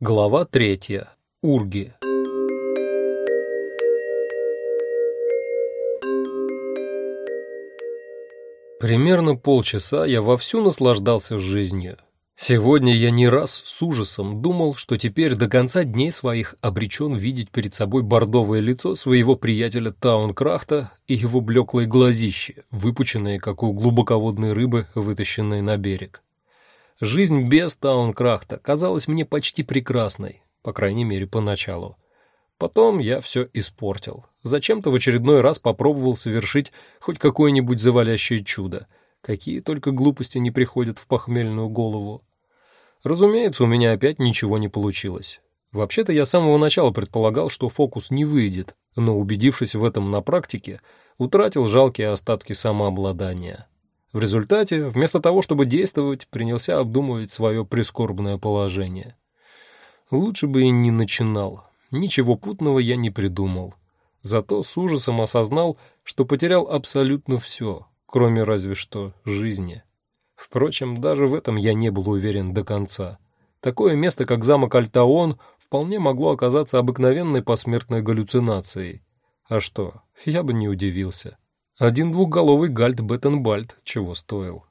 Глава третья. Урги. Примерно полчаса я вовсю наслаждался жизнью. Сегодня я не раз с ужасом думал, что теперь до конца дней своих обречен видеть перед собой бордовое лицо своего приятеля Таункрахта и его блеклые глазища, выпученные, как у глубоководной рыбы, вытащенные на берег. Жизнь без Таункрахта казалась мне почти прекрасной, по крайней мере, поначалу. Потом я все испортил. Зачем-то в очередной раз попробовал совершить хоть какое-нибудь завалящее чудо. Какие только глупости не приходят в похмельную голову. Разумеется, у меня опять ничего не получилось. Вообще-то я с самого начала предполагал, что фокус не выйдет, но, убедившись в этом на практике, утратил жалкие остатки самообладания. В результате, вместо того, чтобы действовать, принялся обдумывать свое прискорбное положение. Лучше бы и не начинал. Ничего путного я не придумал. Зато с ужасом осознал, что потерял абсолютно все, кроме разве что жизни. Впрочем, даже в этом я не был уверен до конца. Такое место, как замок Альтаон, вполне могло оказаться обыкновенной посмертной галлюцинацией. А что, я бы не удивился. Один двухголовый гальд Беттенбальд чего стоил.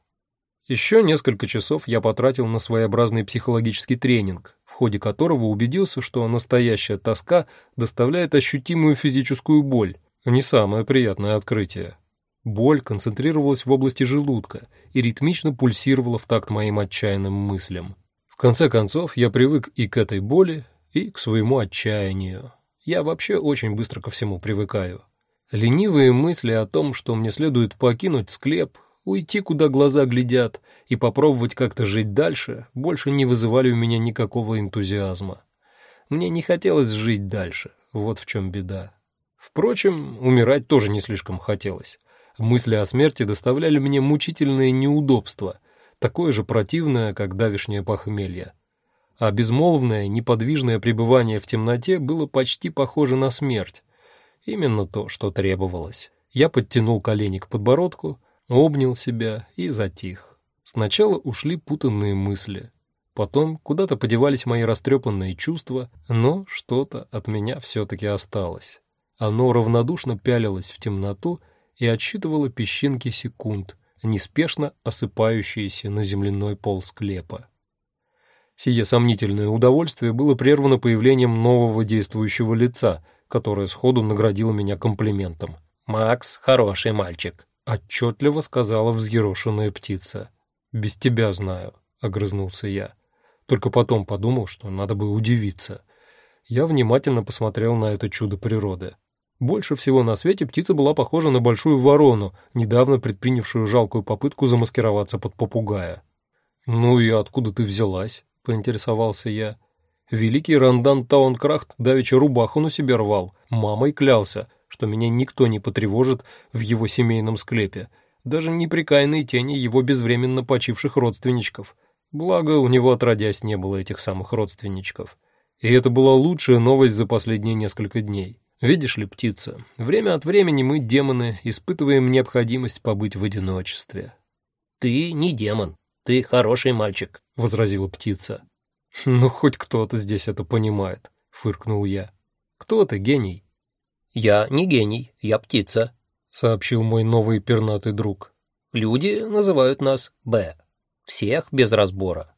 Еще несколько часов я потратил на своеобразный психологический тренинг, в ходе которого убедился, что настоящая тоска доставляет ощутимую физическую боль, не самое приятное открытие. Боль концентрировалась в области желудка и ритмично пульсировала в такт моим отчаянным мыслям. В конце концов, я привык и к этой боли, и к своему отчаянию. Я вообще очень быстро ко всему привыкаю. Ленивые мысли о том, что мне следует покинуть склеп, уйти, куда глаза глядят, и попробовать как-то жить дальше, больше не вызывали у меня никакого энтузиазма. Мне не хотелось жить дальше, вот в чем беда. Впрочем, умирать тоже не слишком хотелось. Мысли о смерти доставляли мне мучительные неудобства, такое же противное, как давишнее похмелье. А безмолвное, неподвижное пребывание в темноте было почти похоже на смерть. Именно то, что требовалось. Я подтянул колени к подбородку, обнял себя и затих. Сначала ушли путанные мысли. Потом куда-то подевались мои растрепанные чувства, но что-то от меня все-таки осталось. Оно равнодушно пялилось в темноту и отсчитывала песчинки секунд, неспешно осыпающиеся на земляной пол склепа. Сие сомнительное удовольствие было прервано появлением нового действующего лица, которое сходу наградило меня комплиментом. «Макс — хороший мальчик», — отчетливо сказала взъерошенная птица. «Без тебя знаю», — огрызнулся я. Только потом подумал, что надо бы удивиться. Я внимательно посмотрел на это чудо природы. Больше всего на свете птица была похожа на большую ворону, недавно предпринявшую жалкую попытку замаскироваться под попугая. «Ну и откуда ты взялась?» — поинтересовался я. Великий Рандан Таункрахт давеча рубаху на себе рвал, мамой клялся, что меня никто не потревожит в его семейном склепе, даже неприкаянные тени его безвременно почивших родственничков. Благо, у него отродясь не было этих самых родственничков. И это была лучшая новость за последние несколько дней. Видишь ли, птица, время от времени мы, демоны, испытываем необходимость побыть в одиночестве. Ты не демон, ты хороший мальчик, возразила птица. Ну хоть кто-то здесь это понимает, фыркнул я. Кто ты, гений? Я не гений, я птица, сообщил мой новый пернатый друг. Люди называют нас Б. Всех без разбора.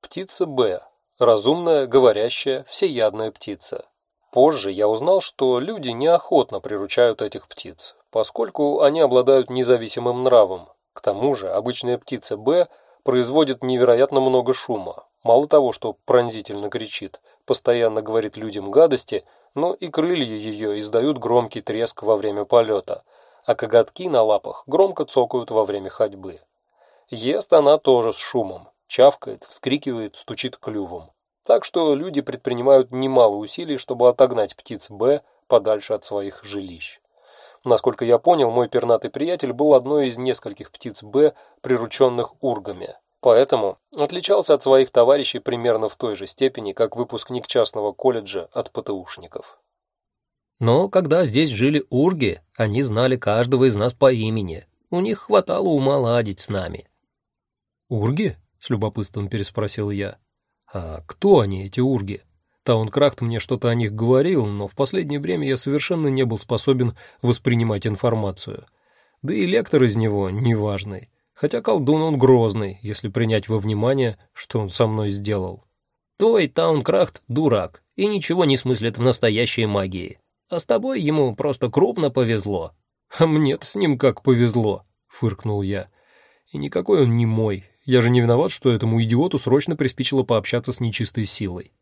Птица Б. Разумная, говорящая, всеядная птица. Позже я узнал, что люди неохотно приручают этих птиц, поскольку они обладают независимым нравом. К тому же обычная птица Б производит невероятно много шума. Мало того, что пронзительно кричит, постоянно говорит людям гадости, но и крылья ее издают громкий треск во время полета, а коготки на лапах громко цокают во время ходьбы. Ест она тоже с шумом, чавкает, вскрикивает, стучит клювом. Так что люди предпринимают немало усилий, чтобы отогнать птиц Б подальше от своих жилищ. Насколько я понял, мой пернатый приятель был одной из нескольких птиц Б, прирученных ургами. Поэтому отличался от своих товарищей примерно в той же степени, как выпускник частного колледжа от ПТУшников. Но когда здесь жили урги, они знали каждого из нас по имени. У них хватало ума ладить с нами. «Урги?» — с любопытством переспросил я. А кто они, эти урги? Таункрахт мне что-то о них говорил, но в последнее время я совершенно не был способен воспринимать информацию. Да и лектор из него неважный. Хотя колдун он грозный, если принять во внимание, что он со мной сделал. Твой Таункрахт — дурак и ничего не смыслит в настоящей магии. А с тобой ему просто крупно повезло. А мне-то с ним как повезло, фыркнул я. И никакой он не мой. Я же не виноват, что этому идиоту срочно приспичило пообщаться с нечистой силой.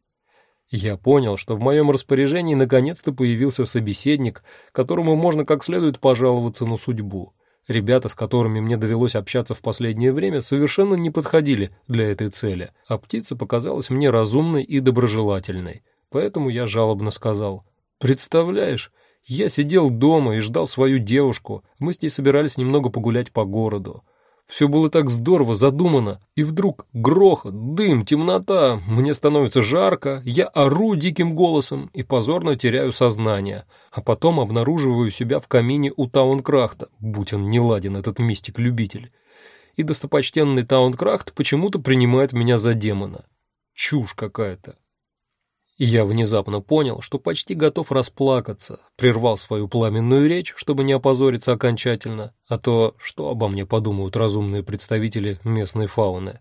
Я понял, что в моем распоряжении наконец-то появился собеседник, которому можно как следует пожаловаться на судьбу. Ребята, с которыми мне довелось общаться в последнее время, совершенно не подходили для этой цели, а птица показалась мне разумной и доброжелательной. Поэтому я жалобно сказал, «Представляешь, я сидел дома и ждал свою девушку, мы с ней собирались немного погулять по городу. Все было так здорово задумано, и вдруг грохот, дым, темнота, мне становится жарко, я ору диким голосом и позорно теряю сознание, а потом обнаруживаю себя в камине у Таункрахта, будь он не ладен, этот мистик-любитель. И достопочтенный Таункрахт почему-то принимает меня за демона. Чушь какая-то. И я внезапно понял, что почти готов расплакаться, прервал свою пламенную речь, чтобы не опозориться окончательно, а то что обо мне подумают разумные представители местной фауны.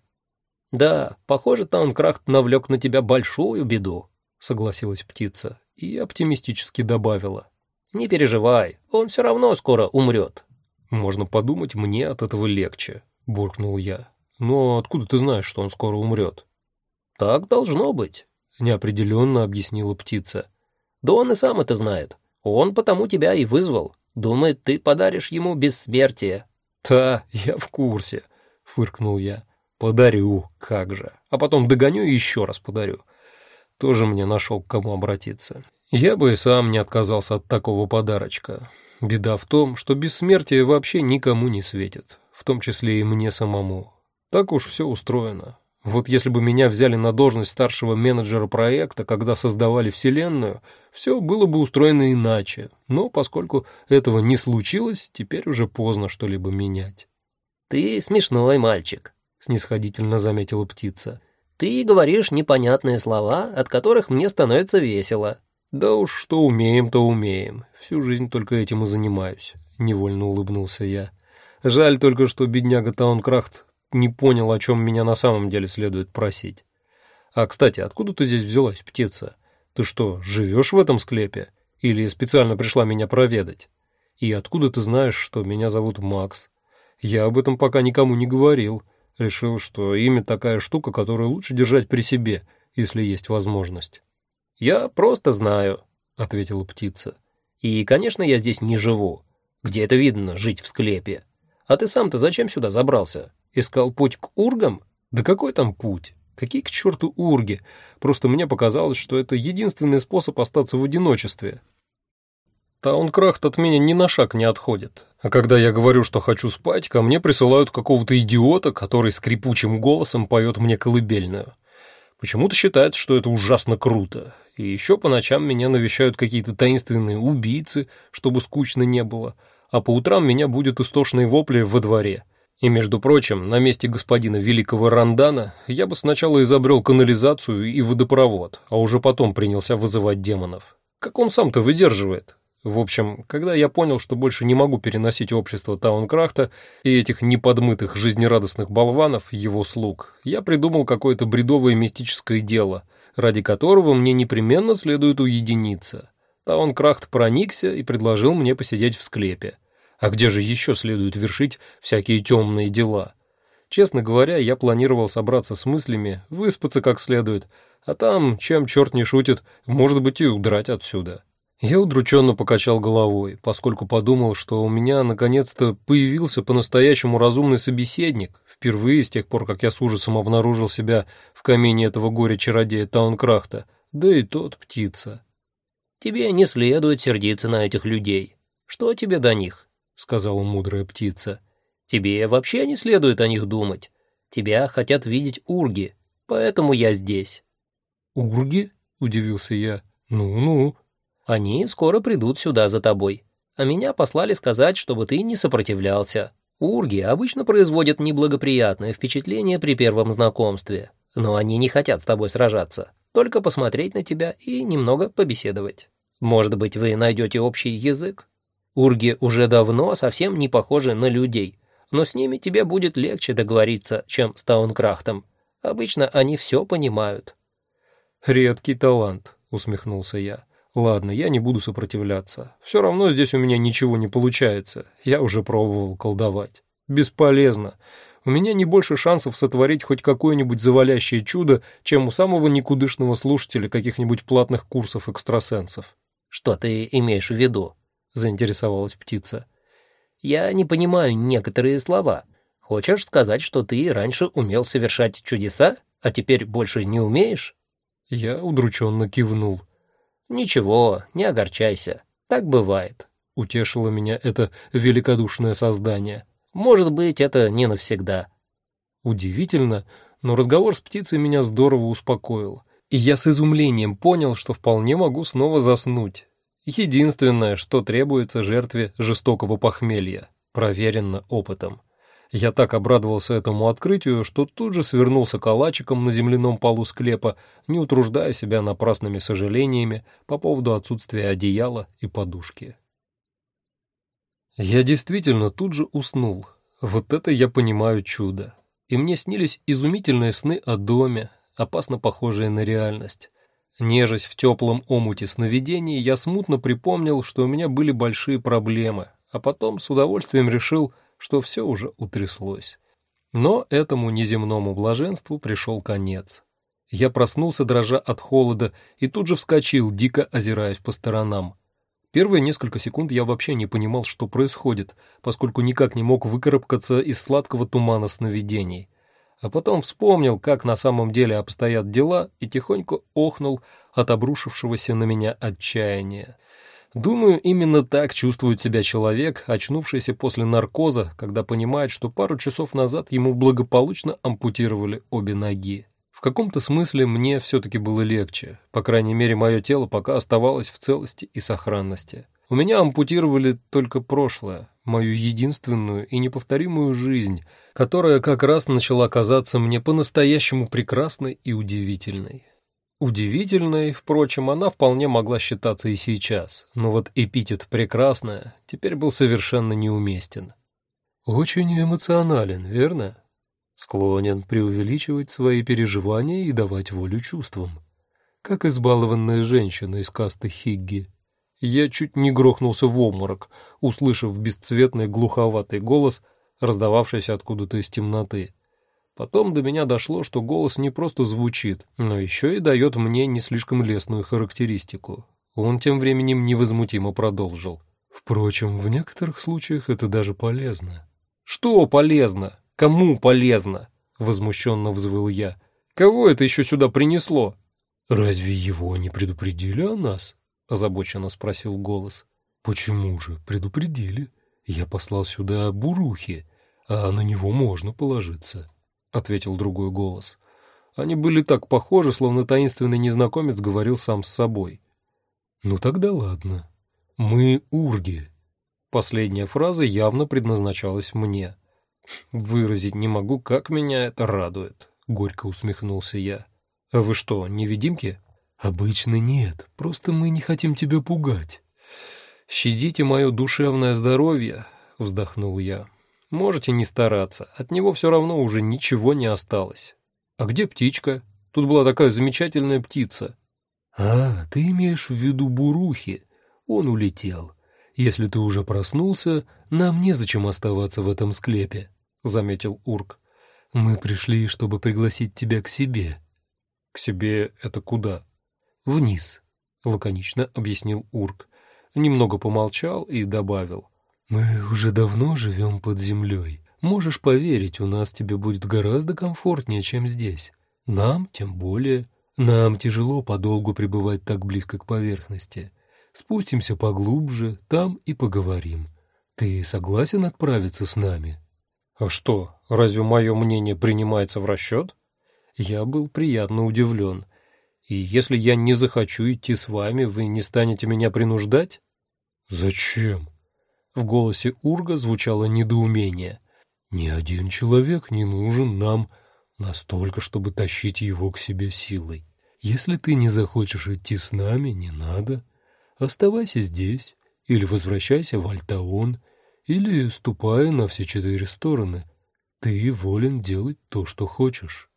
«Да, похоже, Таункрахт навлек на тебя большую беду», — согласилась птица и оптимистически добавила. «Не переживай, он все равно скоро умрет». «Можно подумать, мне от этого легче», — буркнул я. «Но откуда ты знаешь, что он скоро умрет?» «Так должно быть» неопределенно объяснила птица. Да он и сам это знает. Он потому тебя и вызвал. Думает, ты подаришь ему бессмертие. Да, я в курсе, фыркнул я. Подарю, как же. А потом догоню и еще раз подарю. Тоже мне нашел к кому обратиться. Я бы и сам не отказался от такого подарочка. Беда в том, что бессмертие вообще никому не светит, в том числе и мне самому. Так уж все устроено. Вот если бы меня взяли на должность старшего менеджера проекта, когда создавали Вселенную, все было бы устроено иначе. Но поскольку этого не случилось, теперь уже поздно что-либо менять. «Ты смешной мальчик», — снисходительно заметила птица. «Ты говоришь непонятные слова, от которых мне становится весело». «Да уж что умеем, то умеем. Всю жизнь только этим и занимаюсь», — невольно улыбнулся я. «Жаль только, что бедняга Таункрафт не понял, о чем меня на самом деле следует просить. А, кстати, откуда ты здесь взялась, птица? Ты что, живешь в этом склепе? Или специально пришла меня проведать? И откуда ты знаешь, что меня зовут Макс? Я об этом пока никому не говорил. Решил, что имя такая штука, которую лучше держать при себе, если есть возможность. «Я просто знаю», — ответила птица. «И, конечно, я здесь не живу. Где это видно, жить в склепе? А ты сам-то зачем сюда забрался?» Искал путь к ургам? Да какой там путь? Какие к черту урги? Просто мне показалось, что это единственный способ остаться в одиночестве. Таункрафт от меня ни на шаг не отходит. А когда я говорю, что хочу спать, ко мне присылают какого-то идиота, который скрипучим голосом поет мне колыбельную. Почему-то считается, что это ужасно круто. И еще по ночам меня навещают какие-то таинственные убийцы, чтобы скучно не было, а по утрам меня будет истошные вопли во дворе. И, между прочим, на месте господина Великого Рандана я бы сначала изобрел канализацию и водопровод, а уже потом принялся вызывать демонов. Как он сам-то выдерживает? В общем, когда я понял, что больше не могу переносить общество Таункрахта и этих неподмытых жизнерадостных болванов, его слуг, я придумал какое-то бредовое мистическое дело, ради которого мне непременно следует уединиться. Таункрахт проникся и предложил мне посидеть в склепе. А где же еще следует вершить всякие темные дела? Честно говоря, я планировал собраться с мыслями, выспаться как следует, а там, чем черт не шутит, может быть и удрать отсюда. Я удрученно покачал головой, поскольку подумал, что у меня наконец-то появился по-настоящему разумный собеседник, впервые с тех пор, как я с ужасом обнаружил себя в камине этого горя-чародея Таункрахта, да и тот птица. «Тебе не следует сердиться на этих людей. Что тебе до них? Сказала мудрая птица. «Тебе вообще не следует о них думать. Тебя хотят видеть урги, поэтому я здесь». «Урги?» — удивился я. «Ну-ну». «Они скоро придут сюда за тобой, а меня послали сказать, чтобы ты не сопротивлялся. Урги обычно производят неблагоприятное впечатление при первом знакомстве. Но они не хотят с тобой сражаться, только посмотреть на тебя и немного побеседовать. Может быть, вы найдете общий язык? Урги уже давно совсем не похожи на людей, но с ними тебе будет легче договориться, чем с Таункрахтом. Обычно они все понимают». «Редкий талант», — усмехнулся я. «Ладно, я не буду сопротивляться. Все равно здесь у меня ничего не получается. Я уже пробовал колдовать. Бесполезно. У меня не больше шансов сотворить хоть какое-нибудь завалящее чудо, чем у самого никудышного слушателя каких-нибудь платных курсов экстрасенсов». «Что ты имеешь в виду?» — заинтересовалась птица. «Я не понимаю некоторые слова. Хочешь сказать, что ты раньше умел совершать чудеса, а теперь больше не умеешь?» Я удрученно кивнул. «Ничего, не огорчайся. Так бывает», — утешило меня это великодушное создание. «Может быть, это не навсегда». Удивительно, но разговор с птицей меня здорово успокоил, и я с изумлением понял, что вполне могу снова заснуть. Единственное, что требуется жертве жестокого похмелья, проверено опытом. Я так обрадовался этому открытию, что тут же свернулся калачиком на земляном полу склепа, не утруждая себя напрасными сожалениями по поводу отсутствия одеяла и подушки. Я действительно тут же уснул. Вот это я понимаю чудо. И мне снились изумительные сны о доме, опасно похожие на реальность. Нежась в теплом омуте сновидений, я смутно припомнил, что у меня были большие проблемы, а потом с удовольствием решил, что все уже утряслось. Но этому неземному блаженству пришел конец. Я проснулся, дрожа от холода, и тут же вскочил, дико озираясь по сторонам. Первые несколько секунд я вообще не понимал, что происходит, поскольку никак не мог выкарабкаться из сладкого тумана сновидений а потом вспомнил, как на самом деле обстоят дела, и тихонько охнул от обрушившегося на меня отчаяния. Думаю, именно так чувствует себя человек, очнувшийся после наркоза, когда понимает, что пару часов назад ему благополучно ампутировали обе ноги. В каком-то смысле мне все-таки было легче, по крайней мере, мое тело пока оставалось в целости и сохранности. У меня ампутировали только прошлое, мою единственную и неповторимую жизнь, которая как раз начала казаться мне по-настоящему прекрасной и удивительной. Удивительной, впрочем, она вполне могла считаться и сейчас, но вот эпитет «прекрасная» теперь был совершенно неуместен. Очень эмоционален, верно? Склонен преувеличивать свои переживания и давать волю чувствам. Как избалованная женщина из касты Хигги. Я чуть не грохнулся в обморок, услышав бесцветный глуховатый голос, раздававшийся откуда-то из темноты. Потом до меня дошло, что голос не просто звучит, но еще и дает мне не слишком лестную характеристику. Он тем временем невозмутимо продолжил. Впрочем, в некоторых случаях это даже полезно. «Что полезно? Кому полезно?» — возмущенно взвыл я. «Кого это еще сюда принесло?» «Разве его не предупредили о нас?» Озабоченно спросил голос. Почему же? Предупредили. Я послал сюда бурухи, а на него можно положиться, ответил другой голос. Они были так похожи, словно таинственный незнакомец говорил сам с собой. Ну тогда ладно. Мы урги. Последняя фраза явно предназначалась мне. Выразить не могу, как меня это радует, горько усмехнулся я. А вы что, невидимки? «Обычно нет, просто мы не хотим тебя пугать». «Щадите мое душевное здоровье», — вздохнул я. «Можете не стараться, от него все равно уже ничего не осталось». «А где птичка? Тут была такая замечательная птица». «А, ты имеешь в виду Бурухи? Он улетел. Если ты уже проснулся, нам незачем оставаться в этом склепе», — заметил Урк. «Мы пришли, чтобы пригласить тебя к себе». «К себе это куда?» Вниз», — лаконично объяснил Урк. Немного помолчал и добавил. «Мы уже давно живем под землей. Можешь поверить, у нас тебе будет гораздо комфортнее, чем здесь. Нам тем более. Нам тяжело подолгу пребывать так близко к поверхности. Спустимся поглубже, там и поговорим. Ты согласен отправиться с нами?» «А что, разве мое мнение принимается в расчет?» Я был приятно удивлен. И если я не захочу идти с вами, вы не станете меня принуждать? Зачем? В голосе Урга звучало недоумение. Ни один человек не нужен нам. Настолько, чтобы тащить его к себе силой. Если ты не захочешь идти с нами, не надо. Оставайся здесь, или возвращайся в Альтаон, или ступай на все четыре стороны. Ты волен делать то, что хочешь».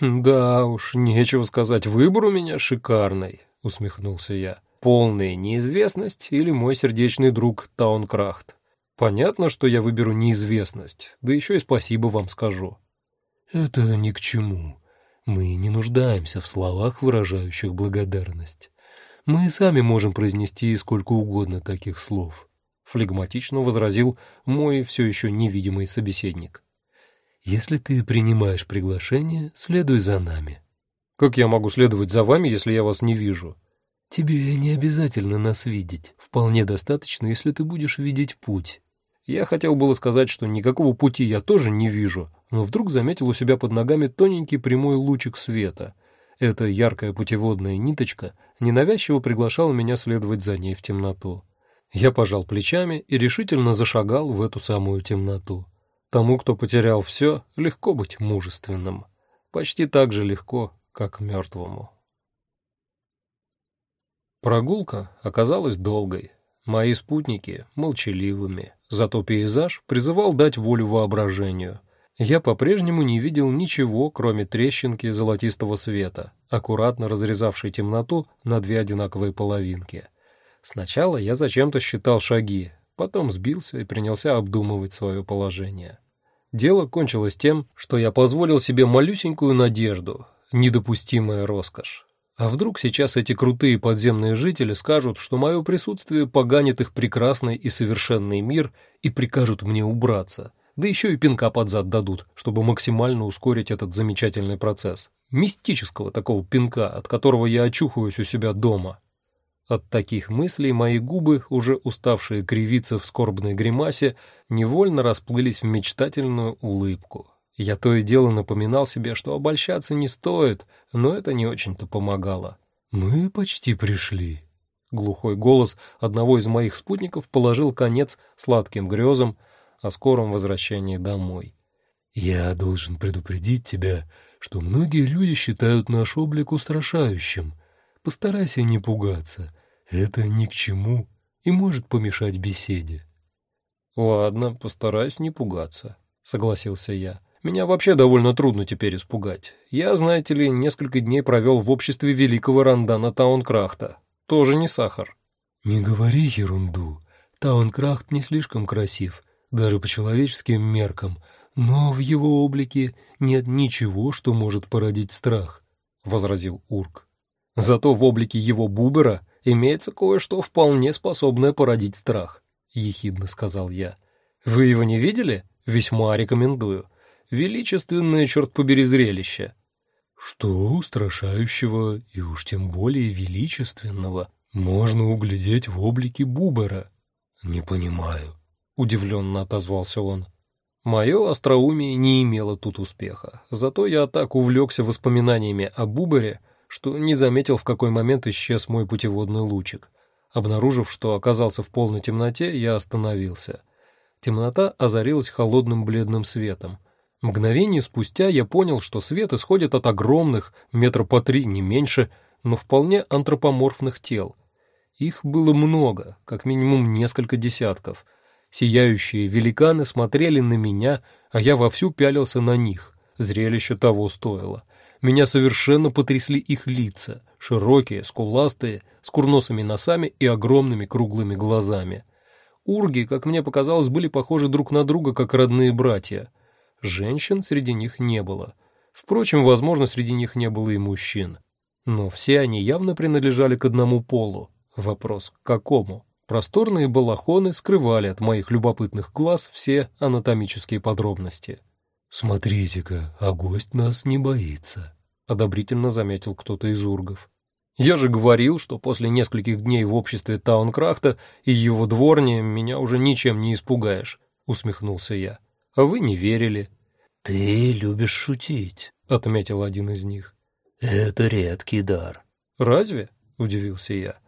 «Да уж, нечего сказать, выбор у меня шикарный», — усмехнулся я. «Полная неизвестность или мой сердечный друг Таункрахт. Понятно, что я выберу неизвестность, да еще и спасибо вам скажу». «Это ни к чему. Мы не нуждаемся в словах, выражающих благодарность. Мы сами можем произнести сколько угодно таких слов», — флегматично возразил мой все еще невидимый собеседник. «Если ты принимаешь приглашение, следуй за нами». «Как я могу следовать за вами, если я вас не вижу?» «Тебе не обязательно нас видеть. Вполне достаточно, если ты будешь видеть путь». Я хотел было сказать, что никакого пути я тоже не вижу, но вдруг заметил у себя под ногами тоненький прямой лучик света. Эта яркая путеводная ниточка ненавязчиво приглашала меня следовать за ней в темноту. Я пожал плечами и решительно зашагал в эту самую темноту. Тому, кто потерял все, легко быть мужественным. Почти так же легко, как мертвому. Прогулка оказалась долгой. Мои спутники — молчаливыми. Зато пейзаж призывал дать волю воображению. Я по-прежнему не видел ничего, кроме трещинки золотистого света, аккуратно разрезавшей темноту на две одинаковые половинки. Сначала я зачем-то считал шаги, потом сбился и принялся обдумывать свое положение. Дело кончилось тем, что я позволил себе малюсенькую надежду, недопустимая роскошь. А вдруг сейчас эти крутые подземные жители скажут, что мое присутствие поганит их прекрасный и совершенный мир и прикажут мне убраться, да еще и пинка под зад дадут, чтобы максимально ускорить этот замечательный процесс. Мистического такого пинка, от которого я очухаюсь у себя дома. От таких мыслей мои губы, уже уставшие кривиться в скорбной гримасе, невольно расплылись в мечтательную улыбку. Я то и дело напоминал себе, что обольщаться не стоит, но это не очень-то помогало. «Мы почти пришли». Глухой голос одного из моих спутников положил конец сладким грезам о скором возвращении домой. «Я должен предупредить тебя, что многие люди считают наш облик устрашающим. Постарайся не пугаться, это ни к чему и может помешать беседе». «Ладно, постараюсь не пугаться», — согласился я. Меня вообще довольно трудно теперь испугать. Я, знаете ли, несколько дней провел в обществе великого Рандана Таункрахта. Тоже не сахар. Не говори ерунду. Таункрахт не слишком красив, даже по человеческим меркам, но в его облике нет ничего, что может породить страх, — возразил Урк. Зато в облике его бубера имеется кое-что вполне способное породить страх, — ехидно сказал я. Вы его не видели? Весьма рекомендую величественное, черт побери, зрелище. Что устрашающего и уж тем более величественного можно углядеть в облике Бубера? Не понимаю, удивленно отозвался он. Мое остроумие не имело тут успеха, зато я так увлекся воспоминаниями о Бубере, что не заметил, в какой момент исчез мой путеводный лучик. Обнаружив, что оказался в полной темноте, я остановился. Темнота озарилась холодным бледным светом — Мгновение спустя я понял, что свет исходит от огромных, метра по три, не меньше, но вполне антропоморфных тел. Их было много, как минимум несколько десятков. Сияющие великаны смотрели на меня, а я вовсю пялился на них. Зрелище того стоило. Меня совершенно потрясли их лица, широкие, скуластые, с курносыми носами и огромными круглыми глазами. Урги, как мне показалось, были похожи друг на друга, как родные братья — Женщин среди них не было. Впрочем, возможно, среди них не было и мужчин. Но все они явно принадлежали к одному полу. Вопрос, к какому? Просторные балахоны скрывали от моих любопытных глаз все анатомические подробности. «Смотрите-ка, а гость нас не боится», — одобрительно заметил кто-то из ургов. «Я же говорил, что после нескольких дней в обществе Таункрахта и его дворни меня уже ничем не испугаешь», — усмехнулся я а вы не верили». «Ты любишь шутить», — отметил один из них. «Это редкий дар». «Разве?» — удивился я.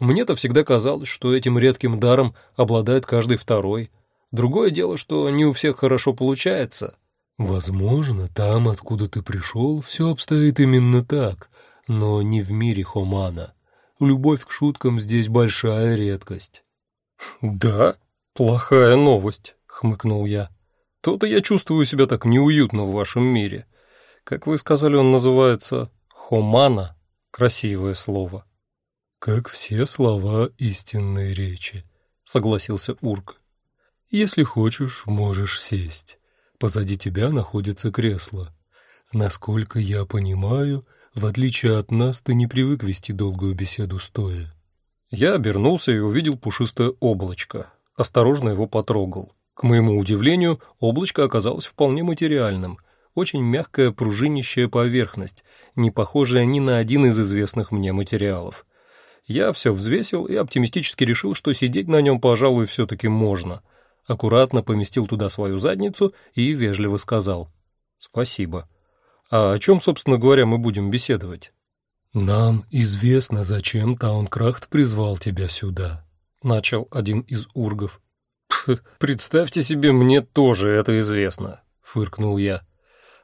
«Мне-то всегда казалось, что этим редким даром обладает каждый второй. Другое дело, что не у всех хорошо получается». Возможно, там, откуда ты пришел, все обстоит именно так, но не в мире Хомана. Любовь к шуткам здесь большая редкость. «Да? Плохая новость», — хмыкнул я. «То-то я чувствую себя так неуютно в вашем мире. Как вы сказали, он называется Хомана. Красивое слово». «Как все слова истинной речи», — согласился Урк. «Если хочешь, можешь сесть. Позади тебя находится кресло. Насколько я понимаю, в отличие от нас, ты не привык вести долгую беседу стоя». Я обернулся и увидел пушистое облачко. Осторожно его потрогал. К моему удивлению, облачко оказалось вполне материальным. Очень мягкая пружинищая поверхность, не похожая ни на один из известных мне материалов. Я все взвесил и оптимистически решил, что сидеть на нем, пожалуй, все-таки можно. Аккуратно поместил туда свою задницу и вежливо сказал «Спасибо». «А о чем, собственно говоря, мы будем беседовать?» «Нам известно, зачем Таункрафт призвал тебя сюда», — начал один из ургов. «Представьте себе, мне тоже это известно», — фыркнул я.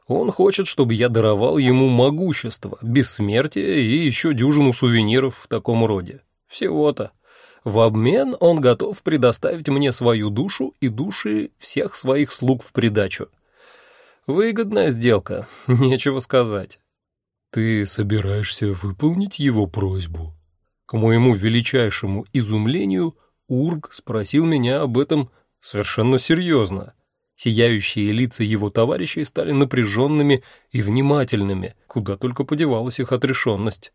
Он хочет, чтобы я даровал ему могущество, бессмертие и еще дюжину сувениров в таком роде. Всего-то. В обмен он готов предоставить мне свою душу и души всех своих слуг в придачу. Выгодная сделка, нечего сказать. Ты собираешься выполнить его просьбу? К моему величайшему изумлению Ург спросил меня об этом совершенно серьезно. Сияющие лица его товарищей стали напряженными и внимательными, куда только подевалась их отрешенность.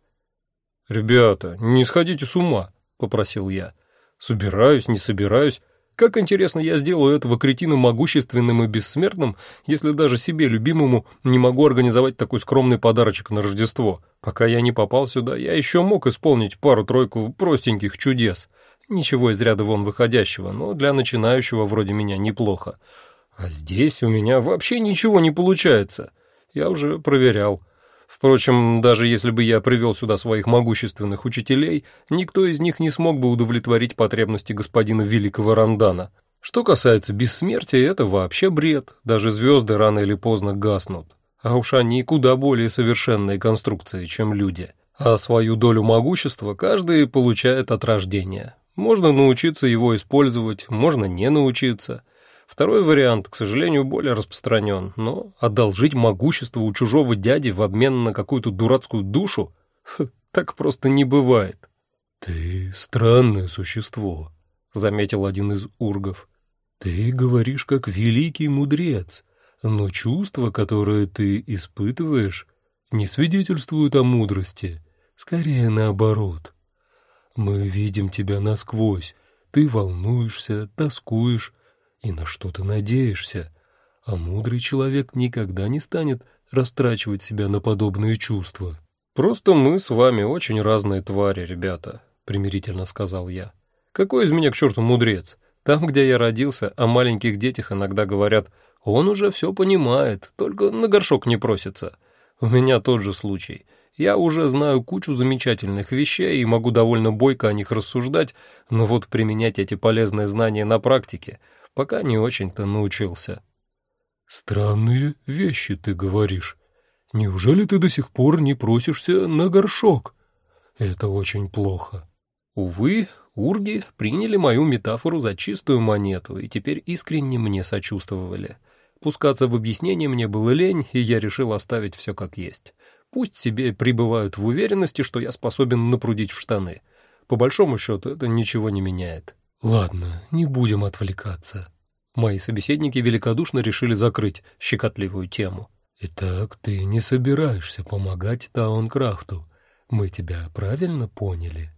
«Ребята, не сходите с ума», — попросил я. «Собираюсь, не собираюсь. Как интересно я сделаю этого кретина могущественным и бессмертным, если даже себе, любимому, не могу организовать такой скромный подарочек на Рождество. Пока я не попал сюда, я еще мог исполнить пару-тройку простеньких чудес. Ничего из ряда вон выходящего, но для начинающего вроде меня неплохо. А здесь у меня вообще ничего не получается. Я уже проверял. Впрочем, даже если бы я привел сюда своих могущественных учителей, никто из них не смог бы удовлетворить потребности господина Великого Рандана. Что касается бессмертия, это вообще бред. Даже звезды рано или поздно гаснут. А уж они куда более совершенные конструкции, чем люди. А свою долю могущества каждый получает от рождения. Можно научиться его использовать, можно не научиться – Второй вариант, к сожалению, более распространен, но одолжить могущество у чужого дяди в обмен на какую-то дурацкую душу так просто не бывает. «Ты странное существо», — заметил один из ургов. «Ты говоришь как великий мудрец, но чувства, которые ты испытываешь, не свидетельствуют о мудрости, скорее наоборот. Мы видим тебя насквозь, ты волнуешься, тоскуешь, и на что ты надеешься, а мудрый человек никогда не станет растрачивать себя на подобные чувства. «Просто мы с вами очень разные твари, ребята», — примирительно сказал я. «Какой из меня к черту мудрец? Там, где я родился, о маленьких детях иногда говорят, он уже все понимает, только на горшок не просится. У меня тот же случай. Я уже знаю кучу замечательных вещей и могу довольно бойко о них рассуждать, но вот применять эти полезные знания на практике — пока не очень-то научился. «Странные вещи ты говоришь. Неужели ты до сих пор не просишься на горшок? Это очень плохо». Увы, урги приняли мою метафору за чистую монету и теперь искренне мне сочувствовали. Пускаться в объяснение мне было лень, и я решил оставить все как есть. Пусть себе пребывают в уверенности, что я способен напрудить в штаны. По большому счету это ничего не меняет. «Ладно, не будем отвлекаться». Мои собеседники великодушно решили закрыть щекотливую тему. «Итак, ты не собираешься помогать Таункрафту. Мы тебя правильно поняли?»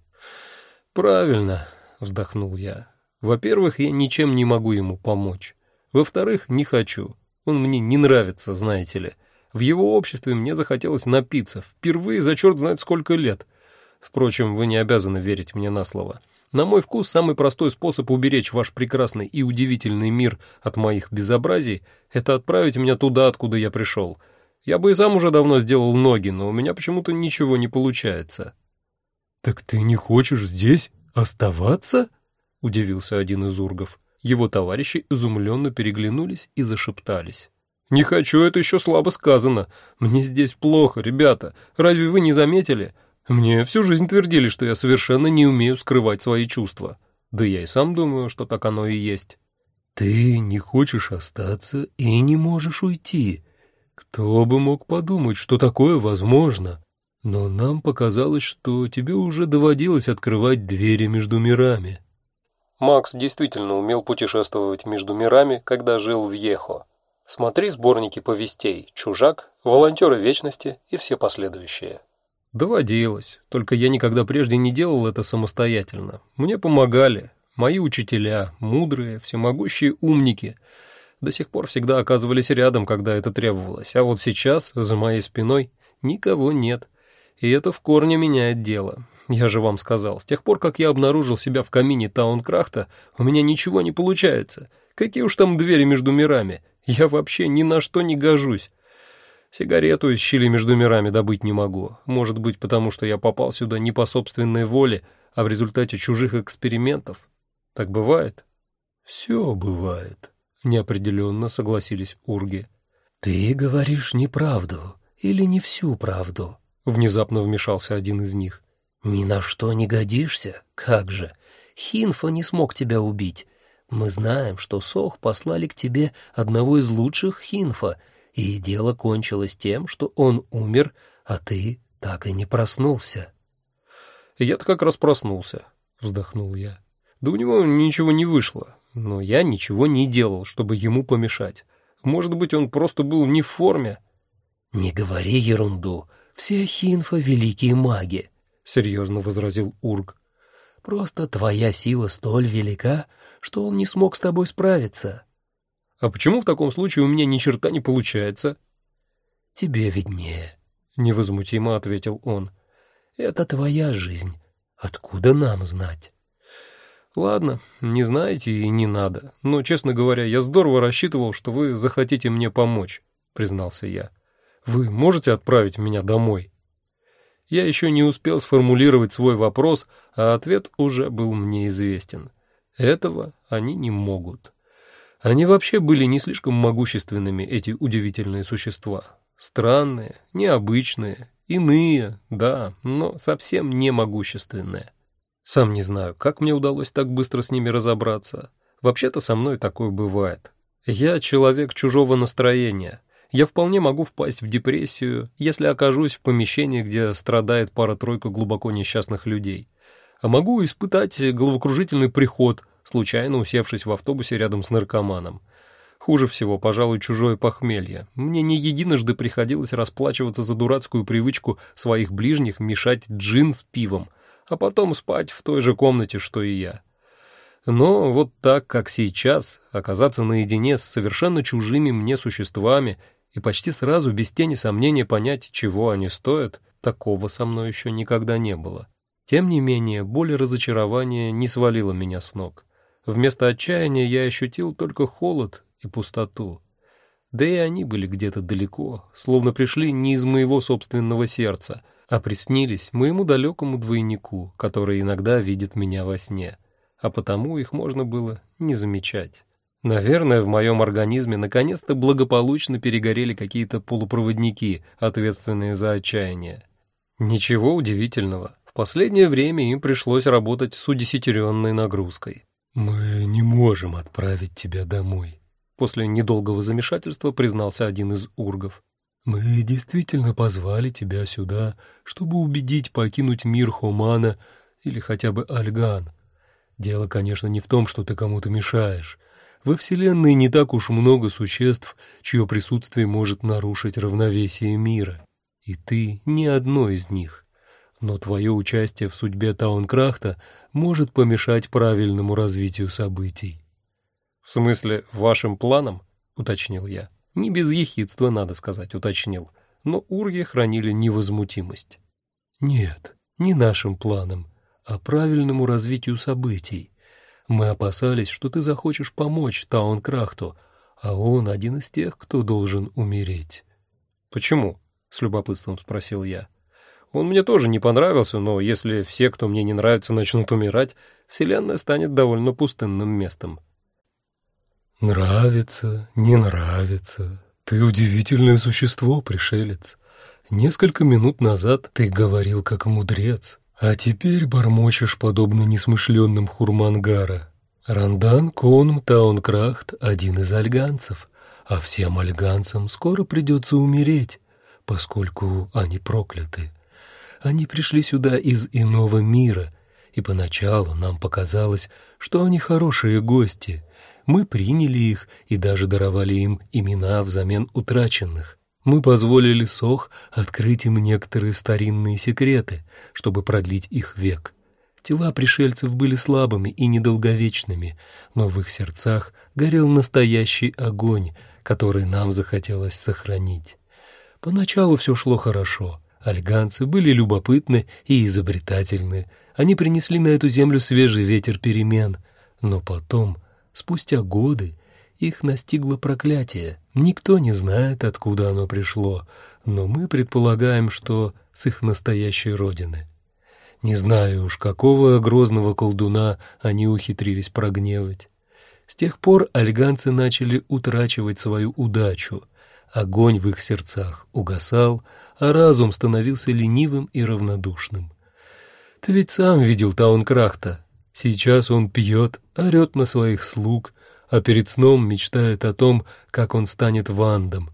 «Правильно», — вздохнул я. «Во-первых, я ничем не могу ему помочь. Во-вторых, не хочу. Он мне не нравится, знаете ли. В его обществе мне захотелось напиться. Впервые за черт знает сколько лет. Впрочем, вы не обязаны верить мне на слово. На мой вкус, самый простой способ уберечь ваш прекрасный и удивительный мир от моих безобразий — это отправить меня туда, откуда я пришел. Я бы и сам уже давно сделал ноги, но у меня почему-то ничего не получается». «Так ты не хочешь здесь оставаться?» — удивился один из ургов. Его товарищи изумленно переглянулись и зашептались. «Не хочу, это еще слабо сказано. Мне здесь плохо, ребята. Разве вы не заметили? Мне всю жизнь твердили, что я совершенно не умею скрывать свои чувства. Да я и сам думаю, что так оно и есть». «Ты не хочешь остаться и не можешь уйти. Кто бы мог подумать, что такое возможно? Но нам показалось, что тебе уже доводилось открывать двери между мирами». Макс действительно умел путешествовать между мирами, когда жил в Ехо. Смотри сборники повестей «Чужак», «Волонтеры вечности» и все последующие. Доводилось, только я никогда прежде не делал это самостоятельно. Мне помогали, мои учителя, мудрые, всемогущие умники. До сих пор всегда оказывались рядом, когда это требовалось, а вот сейчас за моей спиной никого нет. И это в корне меняет дело. Я же вам сказал, с тех пор, как я обнаружил себя в камине Таункрахта, у меня ничего не получается. Какие уж там двери между мирами? Я вообще ни на что не гожусь. Сигарету из щели между мирами добыть не могу. Может быть, потому что я попал сюда не по собственной воле, а в результате чужих экспериментов. Так бывает? Все бывает, неопределенно согласились урги. Ты говоришь неправду или не всю правду? Внезапно вмешался один из них. «Ни на что не годишься? Как же! Хинфа не смог тебя убить. Мы знаем, что Сох послали к тебе одного из лучших Хинфа, и дело кончилось тем, что он умер, а ты так и не проснулся». «Я-то как раз проснулся», — вздохнул я. «Да у него ничего не вышло, но я ничего не делал, чтобы ему помешать. Может быть, он просто был не в форме». «Не говори ерунду. Все Хинфа — великие маги. — серьезно возразил Ург. «Просто твоя сила столь велика, что он не смог с тобой справиться». «А почему в таком случае у меня ни черта не получается?» «Тебе виднее», — невозмутимо ответил он. «Это твоя жизнь. Откуда нам знать?» «Ладно, не знаете и не надо. Но, честно говоря, я здорово рассчитывал, что вы захотите мне помочь», — признался я. «Вы можете отправить меня домой?» Я еще не успел сформулировать свой вопрос, а ответ уже был мне известен. Этого они не могут. Они вообще были не слишком могущественными, эти удивительные существа. Странные, необычные, иные, да, но совсем не могущественные. Сам не знаю, как мне удалось так быстро с ними разобраться. Вообще-то со мной такое бывает. Я человек чужого настроения, я вполне могу впасть в депрессию, если окажусь в помещении, где страдает пара-тройка глубоко несчастных людей. А могу испытать головокружительный приход, случайно усевшись в автобусе рядом с наркоманом. Хуже всего, пожалуй, чужое похмелье. Мне не единожды приходилось расплачиваться за дурацкую привычку своих ближних мешать джин с пивом, а потом спать в той же комнате, что и я. Но вот так, как сейчас, оказаться наедине с совершенно чужими мне существами и почти сразу, без тени сомнения, понять, чего они стоят, такого со мной еще никогда не было. Тем не менее, боль и разочарование не свалило меня с ног. Вместо отчаяния я ощутил только холод и пустоту. Да и они были где-то далеко, словно пришли не из моего собственного сердца, а приснились моему далекому двойнику, который иногда видит меня во сне, а потому их можно было не замечать. Наверное, в моем организме наконец-то благополучно перегорели какие-то полупроводники, ответственные за отчаяние. Ничего удивительного. В последнее время им пришлось работать с удесятеренной нагрузкой. «Мы не можем отправить тебя домой», — после недолгого замешательства признался один из ургов. «Мы действительно позвали тебя сюда, чтобы убедить покинуть мир Хумана или хотя бы Альган. Дело, конечно, не в том, что ты кому-то мешаешь». Во Вселенной не так уж много существ, чье присутствие может нарушить равновесие мира. И ты не одно из них. Но твое участие в судьбе Таункрахта может помешать правильному развитию событий. «В смысле, вашим планам?» — уточнил я. Не без ехидства, надо сказать, уточнил. Но урги хранили невозмутимость. «Нет, не нашим планам, а правильному развитию событий. Мы опасались, что ты захочешь помочь Таункрахту, а он один из тех, кто должен умереть». «Почему?» — с любопытством спросил я. «Он мне тоже не понравился, но если все, кто мне не нравится, начнут умирать, Вселенная станет довольно пустынным местом». «Нравится, не нравится. «Ты удивительное существо, пришелец. Несколько минут назад ты говорил как мудрец, а теперь бормочешь подобно несмышленным хурмангара. Рандан Конм Таункрахт — один из альганцев, а всем альганцам скоро придется умереть, поскольку они прокляты. Они пришли сюда из иного мира, и поначалу нам показалось, что они хорошие гости. Мы приняли их и даже даровали им имена взамен утраченных. Мы позволили Сох открыть им некоторые старинные секреты, чтобы продлить их век. Тела пришельцев были слабыми и недолговечными, но в их сердцах горел настоящий огонь, который нам захотелось сохранить. Поначалу все шло хорошо. Альганцы были любопытны и изобретательны. Они принесли на эту землю свежий ветер перемен. Но потом, спустя годы, их настигло проклятие. Никто не знает, откуда оно пришло, но мы предполагаем, что с их настоящей родины. Не знаю уж, какого грозного колдуна они ухитрились прогневать. С тех пор альганцы начали утрачивать свою удачу. Огонь в их сердцах угасал, а разум становился ленивым и равнодушным. Ты ведь сам видел Таункрахта. Сейчас он пьет, орет на своих слуг, а перед сном мечтает о том, как он станет вандом,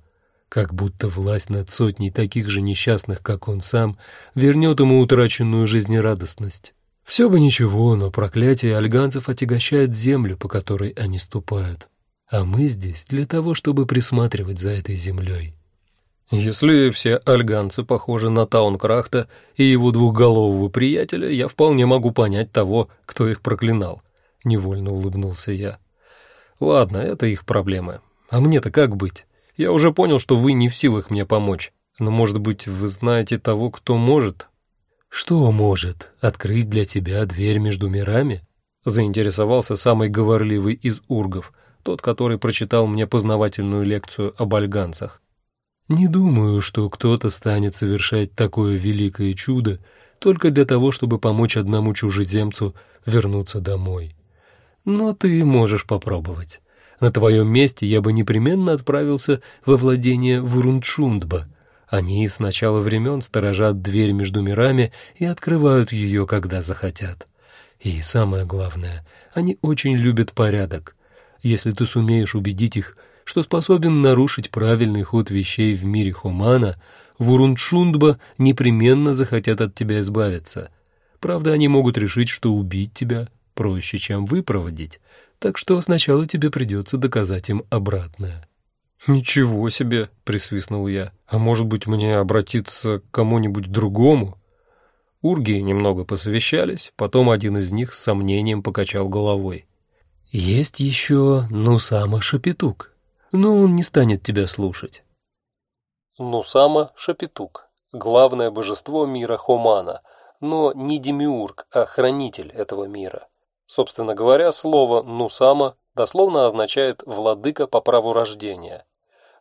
как будто власть над сотней таких же несчастных, как он сам, вернет ему утраченную жизнерадостность. Все бы ничего, но проклятие альганцев отягощает землю, по которой они ступают. А мы здесь для того, чтобы присматривать за этой землей. Если все альганцы похожи на Таункрахта и его двухголового приятеля, я вполне могу понять того, кто их проклинал. Невольно улыбнулся я. Ладно, это их проблемы. А мне-то как быть? Я уже понял, что вы не в силах мне помочь. Но, может быть, вы знаете того, кто может? Что может? Открыть для тебя дверь между мирами? Заинтересовался самый говорливый из ургов, тот, который прочитал мне познавательную лекцию об альганцах. Не думаю, что кто-то станет совершать такое великое чудо только для того, чтобы помочь одному чужеземцу вернуться домой. Но ты можешь попробовать. На твоем месте я бы непременно отправился во владение Вурунчундба. Они с начала времен сторожат дверь между мирами и открывают ее, когда захотят. И самое главное, они очень любят порядок. Если ты сумеешь убедить их, что способен нарушить правильный ход вещей в мире Хумана, Вурунчундба непременно захотят от тебя избавиться. Правда, они могут решить, что убить тебя проще, чем выпроводить, так что сначала тебе придется доказать им обратное». «Ничего себе!» — присвистнул я. «А может быть, мне обратиться к кому-нибудь другому?» Урги немного посовещались, потом один из них с сомнением покачал головой. «Есть еще Нусама Шапитук, но он не станет тебя слушать». Нусама Шапитук — главное божество мира Хомана, но не демиург, а хранитель этого мира. Собственно говоря, слово «нусама» дословно означает «владыка по праву рождения».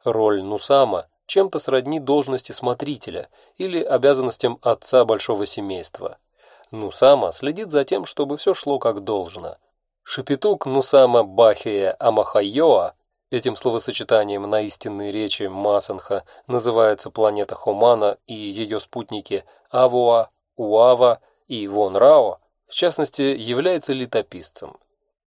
Роль «нусама» чем-то сродни должности смотрителя или обязанностям отца большого семейства. Нусама следит за тем, чтобы все шло как должно. Шепетук Нусама Бахия Амахайоа Этим словосочетанием на истинной речи Масанха называется планета Хумана и ее спутники Авуа, Уава и Вонрао в частности, является летописцем.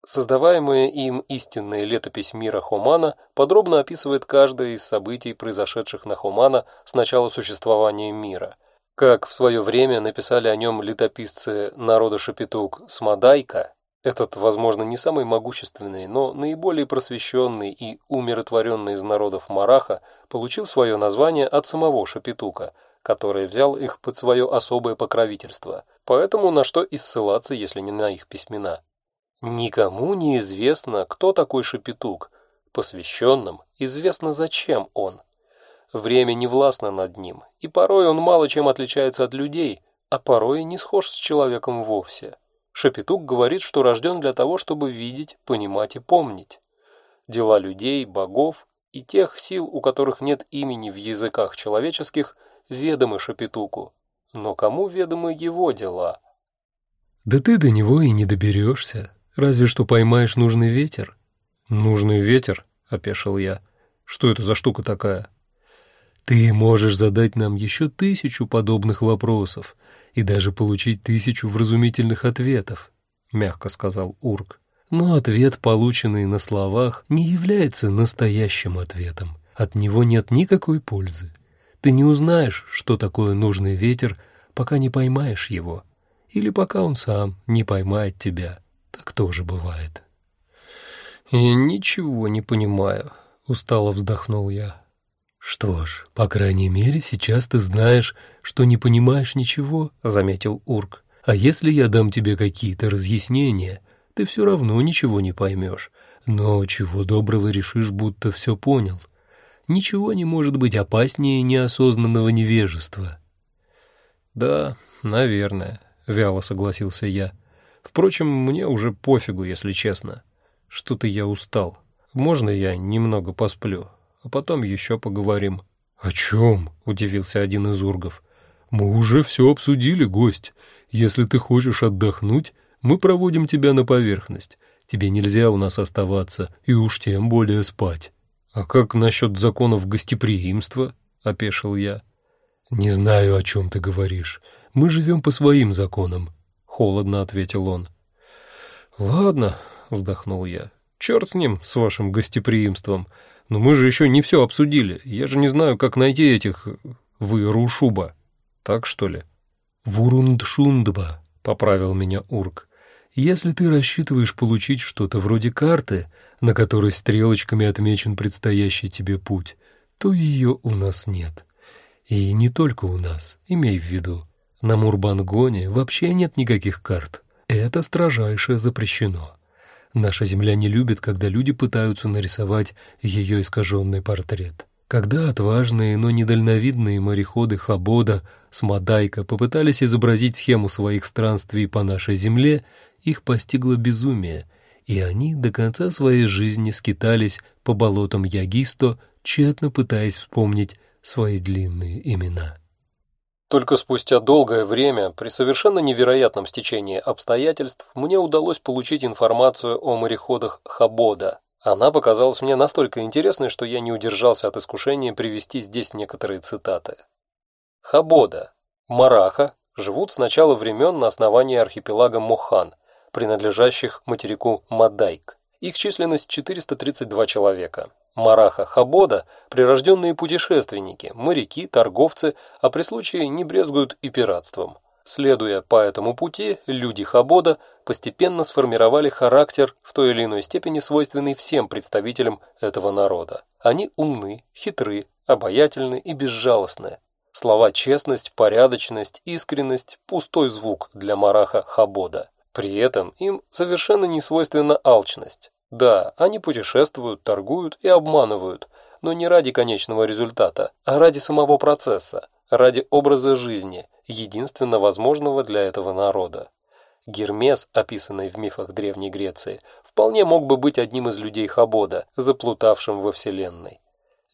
Создаваемая им истинная летопись мира Хумана подробно описывает каждое из событий, произошедших на Хумана с начала существования мира. Как в свое время написали о нем летописцы народа Шапитук Смадайка, этот, возможно, не самый могущественный, но наиболее просвещенный и умиротворенный из народов Мараха получил свое название от самого Шапитука – который взял их под свое особое покровительство, поэтому на что и ссылаться, если не на их письмена. Никому не известно, кто такой Шапитук, посвященным известно, зачем он. Время не властно над ним, и порой он мало чем отличается от людей, а порой не схож с человеком вовсе. Шапитук говорит, что рожден для того, чтобы видеть, понимать и помнить. Дела людей, богов и тех сил, у которых нет имени в языках человеческих, ведомы Шапитуку, но кому ведомы его дела? Да ты до него и не доберешься, разве что поймаешь нужный ветер. Нужный ветер, опешил я. Что это за штука такая? Ты можешь задать нам еще тысячу подобных вопросов и даже получить тысячу вразумительных ответов, мягко сказал Урк. Но ответ, полученный на словах, не является настоящим ответом. От него нет никакой пользы. Ты не узнаешь, что такое нужный ветер, пока не поймаешь его, или пока он сам не поймает тебя. Так тоже бывает. «Я ничего не понимаю», — устало вздохнул я. «Что ж, по крайней мере, сейчас ты знаешь, что не понимаешь ничего», — заметил Урк. «А если я дам тебе какие-то разъяснения, ты все равно ничего не поймешь, но чего доброго решишь, будто все понял. Ничего не может быть опаснее неосознанного невежества». «Да, наверное», — вяло согласился я. «Впрочем, мне уже пофигу, если честно. Что-то я устал. Можно я немного посплю, а потом еще поговорим?» «О чем?» — удивился один из ургов. «Мы уже все обсудили, гость. Если ты хочешь отдохнуть, мы проводим тебя на поверхность. Тебе нельзя у нас оставаться, и уж тем более спать». «А как насчет законов гостеприимства?» — опешил я. «Не знаю, о чем ты говоришь. Мы живем по своим законам», — холодно ответил он. «Ладно», — вздохнул я. «Черт с ним, с вашим гостеприимством. Но мы же еще не все обсудили. Я же не знаю, как найти этих... Вы Рушуба. Так, что ли?» «Вурундшундба», — поправил меня Урк. Если ты рассчитываешь получить что-то вроде карты, на которой стрелочками отмечен предстоящий тебе путь, то ее у нас нет. И не только у нас, имей в виду. На Мурбангоне вообще нет никаких карт. Это строжайше запрещено. Наша Земля не любит, когда люди пытаются нарисовать ее искаженный портрет. Когда отважные, но недальновидные мореходы Хабода с Мадайка попытались изобразить схему своих странствий по нашей Земле, их постигло безумие, и они до конца своей жизни скитались по болотам Ягисто, тщетно пытаясь вспомнить свои длинные имена. Только спустя долгое время, при совершенно невероятном стечении обстоятельств, мне удалось получить информацию о мореходах Хабода. Она показалась мне настолько интересной, что я не удержался от искушения привести здесь некоторые цитаты. Хабода, Мараха живут с начала времен на основании архипелага Мохан – принадлежащих материку Мадайк. Их численность 432 человека. Мараха Хабода – прирожденные путешественники, моряки, торговцы, а при случае не брезгуют и пиратством. Следуя по этому пути, люди Хабода постепенно сформировали характер в той или иной степени свойственный всем представителям этого народа. Они умны, хитры, обаятельны и безжалостны. Слова честность, порядочность, искренность – пустой звук для Мараха Хабода. При этом им совершенно не свойственна алчность. Да, они путешествуют, торгуют и обманывают, но не ради конечного результата, а ради самого процесса, ради образа жизни, единственно возможного для этого народа. Гермес, описанный в мифах Древней Греции, вполне мог бы быть одним из людей Хабода, заплутавшим во Вселенной.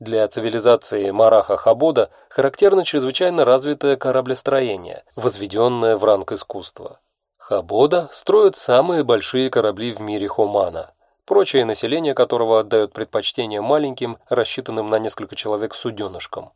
Для цивилизации Мараха Хабода характерно чрезвычайно развитое кораблестроение, возведенное в ранг искусства. Хабода строят самые большие корабли в мире Хумана, прочее население которого отдает предпочтение маленьким, рассчитанным на несколько человек суденышкам.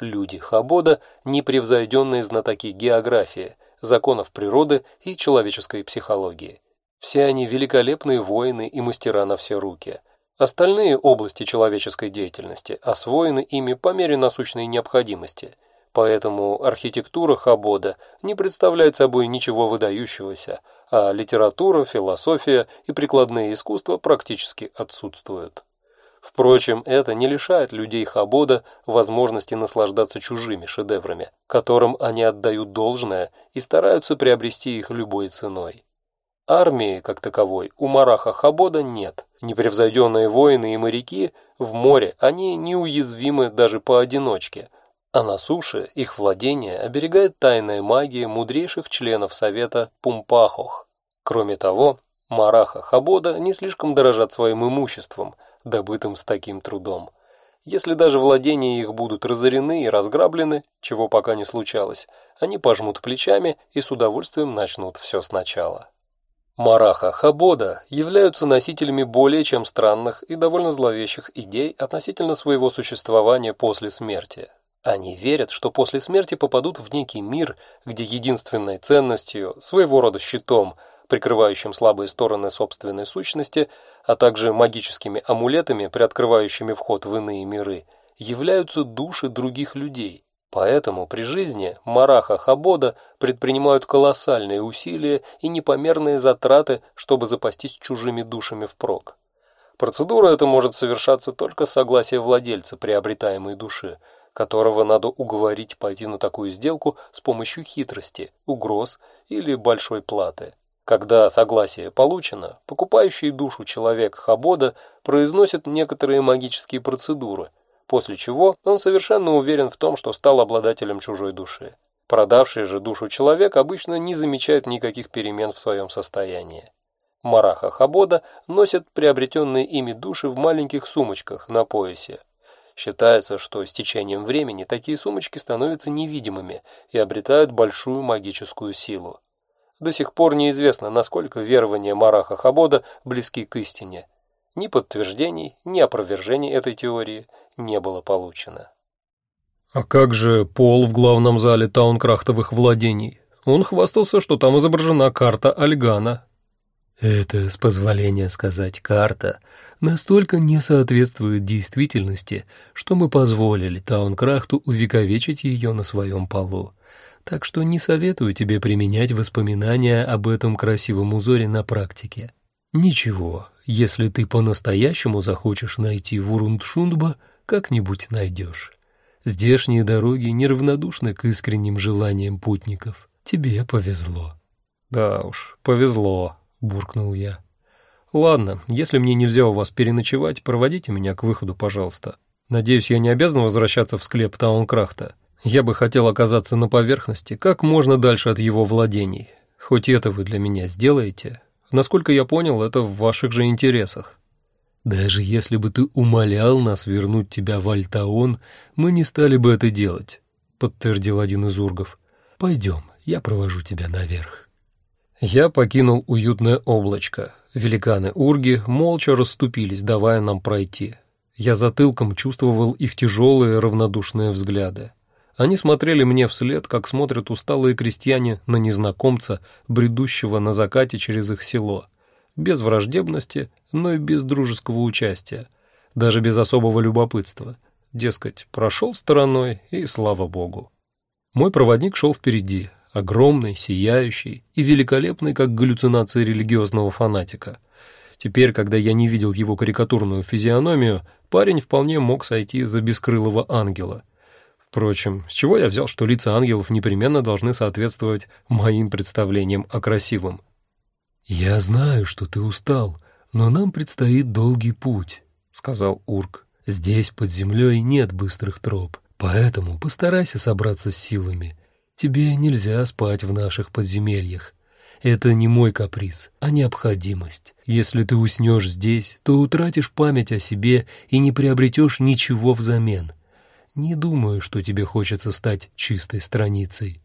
Люди Хабода – непревзойденные знатоки географии, законов природы и человеческой психологии. Все они великолепные воины и мастера на все руки. Остальные области человеческой деятельности освоены ими по мере насущной необходимости – Поэтому архитектура Хабода не представляет собой ничего выдающегося, а литература, философия и прикладные искусства практически отсутствуют. Впрочем, это не лишает людей Хабода возможности наслаждаться чужими шедеврами, которым они отдают должное и стараются приобрести их любой ценой. Армии, как таковой, у Мараха Хабода нет. Непревзойденные воины и моряки в море, они неуязвимы даже поодиночке, а на суше их владение оберегает тайная магия мудрейших членов Совета Пумпахох. Кроме того, Мараха Хабода не слишком дорожат своим имуществом, добытым с таким трудом. Если даже владения их будут разорены и разграблены, чего пока не случалось, они пожмут плечами и с удовольствием начнут все сначала. Мараха Хабода являются носителями более чем странных и довольно зловещих идей относительно своего существования после смерти. Они верят, что после смерти попадут в некий мир, где единственной ценностью, своего рода щитом, прикрывающим слабые стороны собственной сущности, а также магическими амулетами, приоткрывающими вход в иные миры, являются души других людей, Поэтому при жизни Мараха Хабода предпринимают колоссальные усилия и непомерные затраты, чтобы запастись чужими душами впрок. Процедура эта может совершаться только с согласия владельца приобретаемой души, которого надо уговорить пойти на такую сделку с помощью хитрости, угроз или большой платы. Когда согласие получено, покупающий душу человек Хабода произносит некоторые магические процедуры – после чего он совершенно уверен в том, что стал обладателем чужой души. Продавший же душу человек обычно не замечает никаких перемен в своем состоянии. Мараха Хабода носят приобретенные ими души в маленьких сумочках на поясе. Считается, что с течением времени такие сумочки становятся невидимыми и обретают большую магическую силу. До сих пор неизвестно, насколько верования Мараха Хабода близки к истине. Ни подтверждений, ни опровержений этой теории не было получено. А как же пол в главном зале таункрахтовых владений? Он хвастался, что там изображена карта Альгана. Это, с позволения сказать, карта настолько не соответствует действительности, что мы позволили Таункрахту увековечить ее на своем полу. Так что не советую тебе применять воспоминания об этом красивом узоре на практике. Ничего, если ты по-настоящему захочешь найти Вурундшундба, как-нибудь найдешь. Здешние дороги неравнодушны к искренним желаниям путников. Тебе повезло». «Да уж, повезло», — буркнул я. «Ладно, если мне нельзя у вас переночевать, проводите меня к выходу, пожалуйста. Надеюсь, я не обязан возвращаться в склеп Таункрахта. Я бы хотел оказаться на поверхности, как можно дальше от его владений. Хоть это вы для меня сделаете. Насколько я понял, это в ваших же интересах». Даже если бы ты умолял нас вернуть тебя в Альтаон, мы не стали бы это делать, подтвердил один из ургов. Пойдем, я провожу тебя наверх. Я покинул уютное облачко. Великаны-урги молча расступились, давая нам пройти. Я затылком чувствовал их тяжелые равнодушные взгляды. Они смотрели мне вслед, как смотрят усталые крестьяне на незнакомца, бредущего на закате через их село без враждебности, но и без дружеского участия, даже без особого любопытства. Дескать, прошел стороной, и слава богу. Мой проводник шел впереди, огромный, сияющий и великолепный, как галлюцинации религиозного фанатика. Теперь, когда я не видел его карикатурную физиономию, парень вполне мог сойти за бескрылого ангела. Впрочем, с чего я взял, что лица ангелов непременно должны соответствовать моим представлениям о красивом? «Я знаю, что ты устал, но нам предстоит долгий путь», — сказал Урк. «Здесь под землей нет быстрых троп, поэтому постарайся собраться с силами. Тебе нельзя спать в наших подземельях. Это не мой каприз, а необходимость. Если ты уснешь здесь, то утратишь память о себе и не приобретешь ничего взамен. Не думаю, что тебе хочется стать чистой страницей».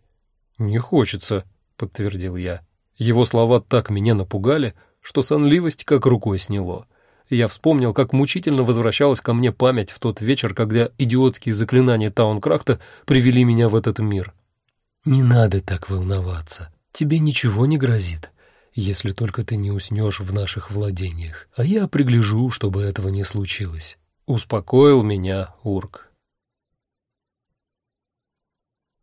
«Не хочется», — подтвердил я. Его слова так меня напугали, что сонливость как рукой сняло. Я вспомнил, как мучительно возвращалась ко мне память в тот вечер, когда идиотские заклинания Таункрахта привели меня в этот мир. «Не надо так волноваться. Тебе ничего не грозит, если только ты не уснешь в наших владениях, а я пригляжу, чтобы этого не случилось», — успокоил меня Урк.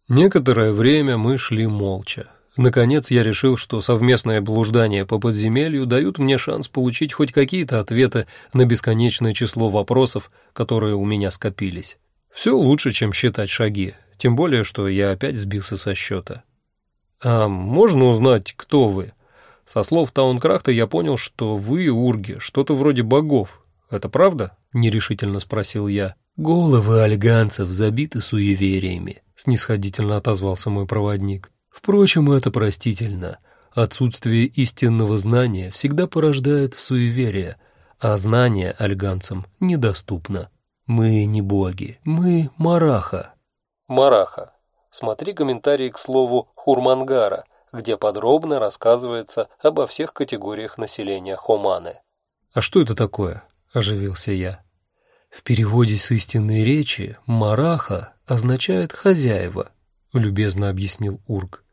Некоторое время мы шли молча. Наконец я решил, что совместное блуждание по подземелью дают мне шанс получить хоть какие-то ответы на бесконечное число вопросов, которые у меня скопились. Все лучше, чем считать шаги, тем более, что я опять сбился со счета. «А можно узнать, кто вы?» Со слов Таункрахта я понял, что вы, урги, что-то вроде богов. Это правда? Нерешительно спросил я. Головы альганцев забиты суевериями, снисходительно отозвался мой проводник. Впрочем, это простительно. Отсутствие истинного знания всегда порождает суеверие, а знание альганцам недоступно. Мы не боги, мы мараха. Мараха. Смотри комментарии к слову Хурмангара, где подробно рассказывается обо всех категориях населения Хоманы. «А что это такое?» – оживился я. В переводе с истинной речи «мараха» означает «хозяева», — любезно объяснил Ург.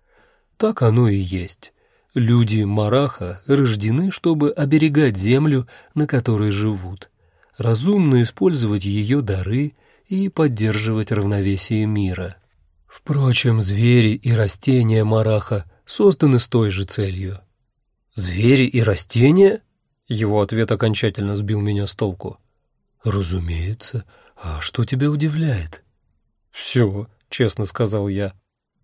Так оно и есть. Люди Мараха рождены, чтобы оберегать землю, на которой живут, разумно использовать ее дары и поддерживать равновесие мира. Впрочем, звери и растения Мараха созданы с той же целью. «Звери и растения?» Его ответ окончательно сбил меня с толку. «Разумеется. А что тебя удивляет?» «Все», — честно сказал я.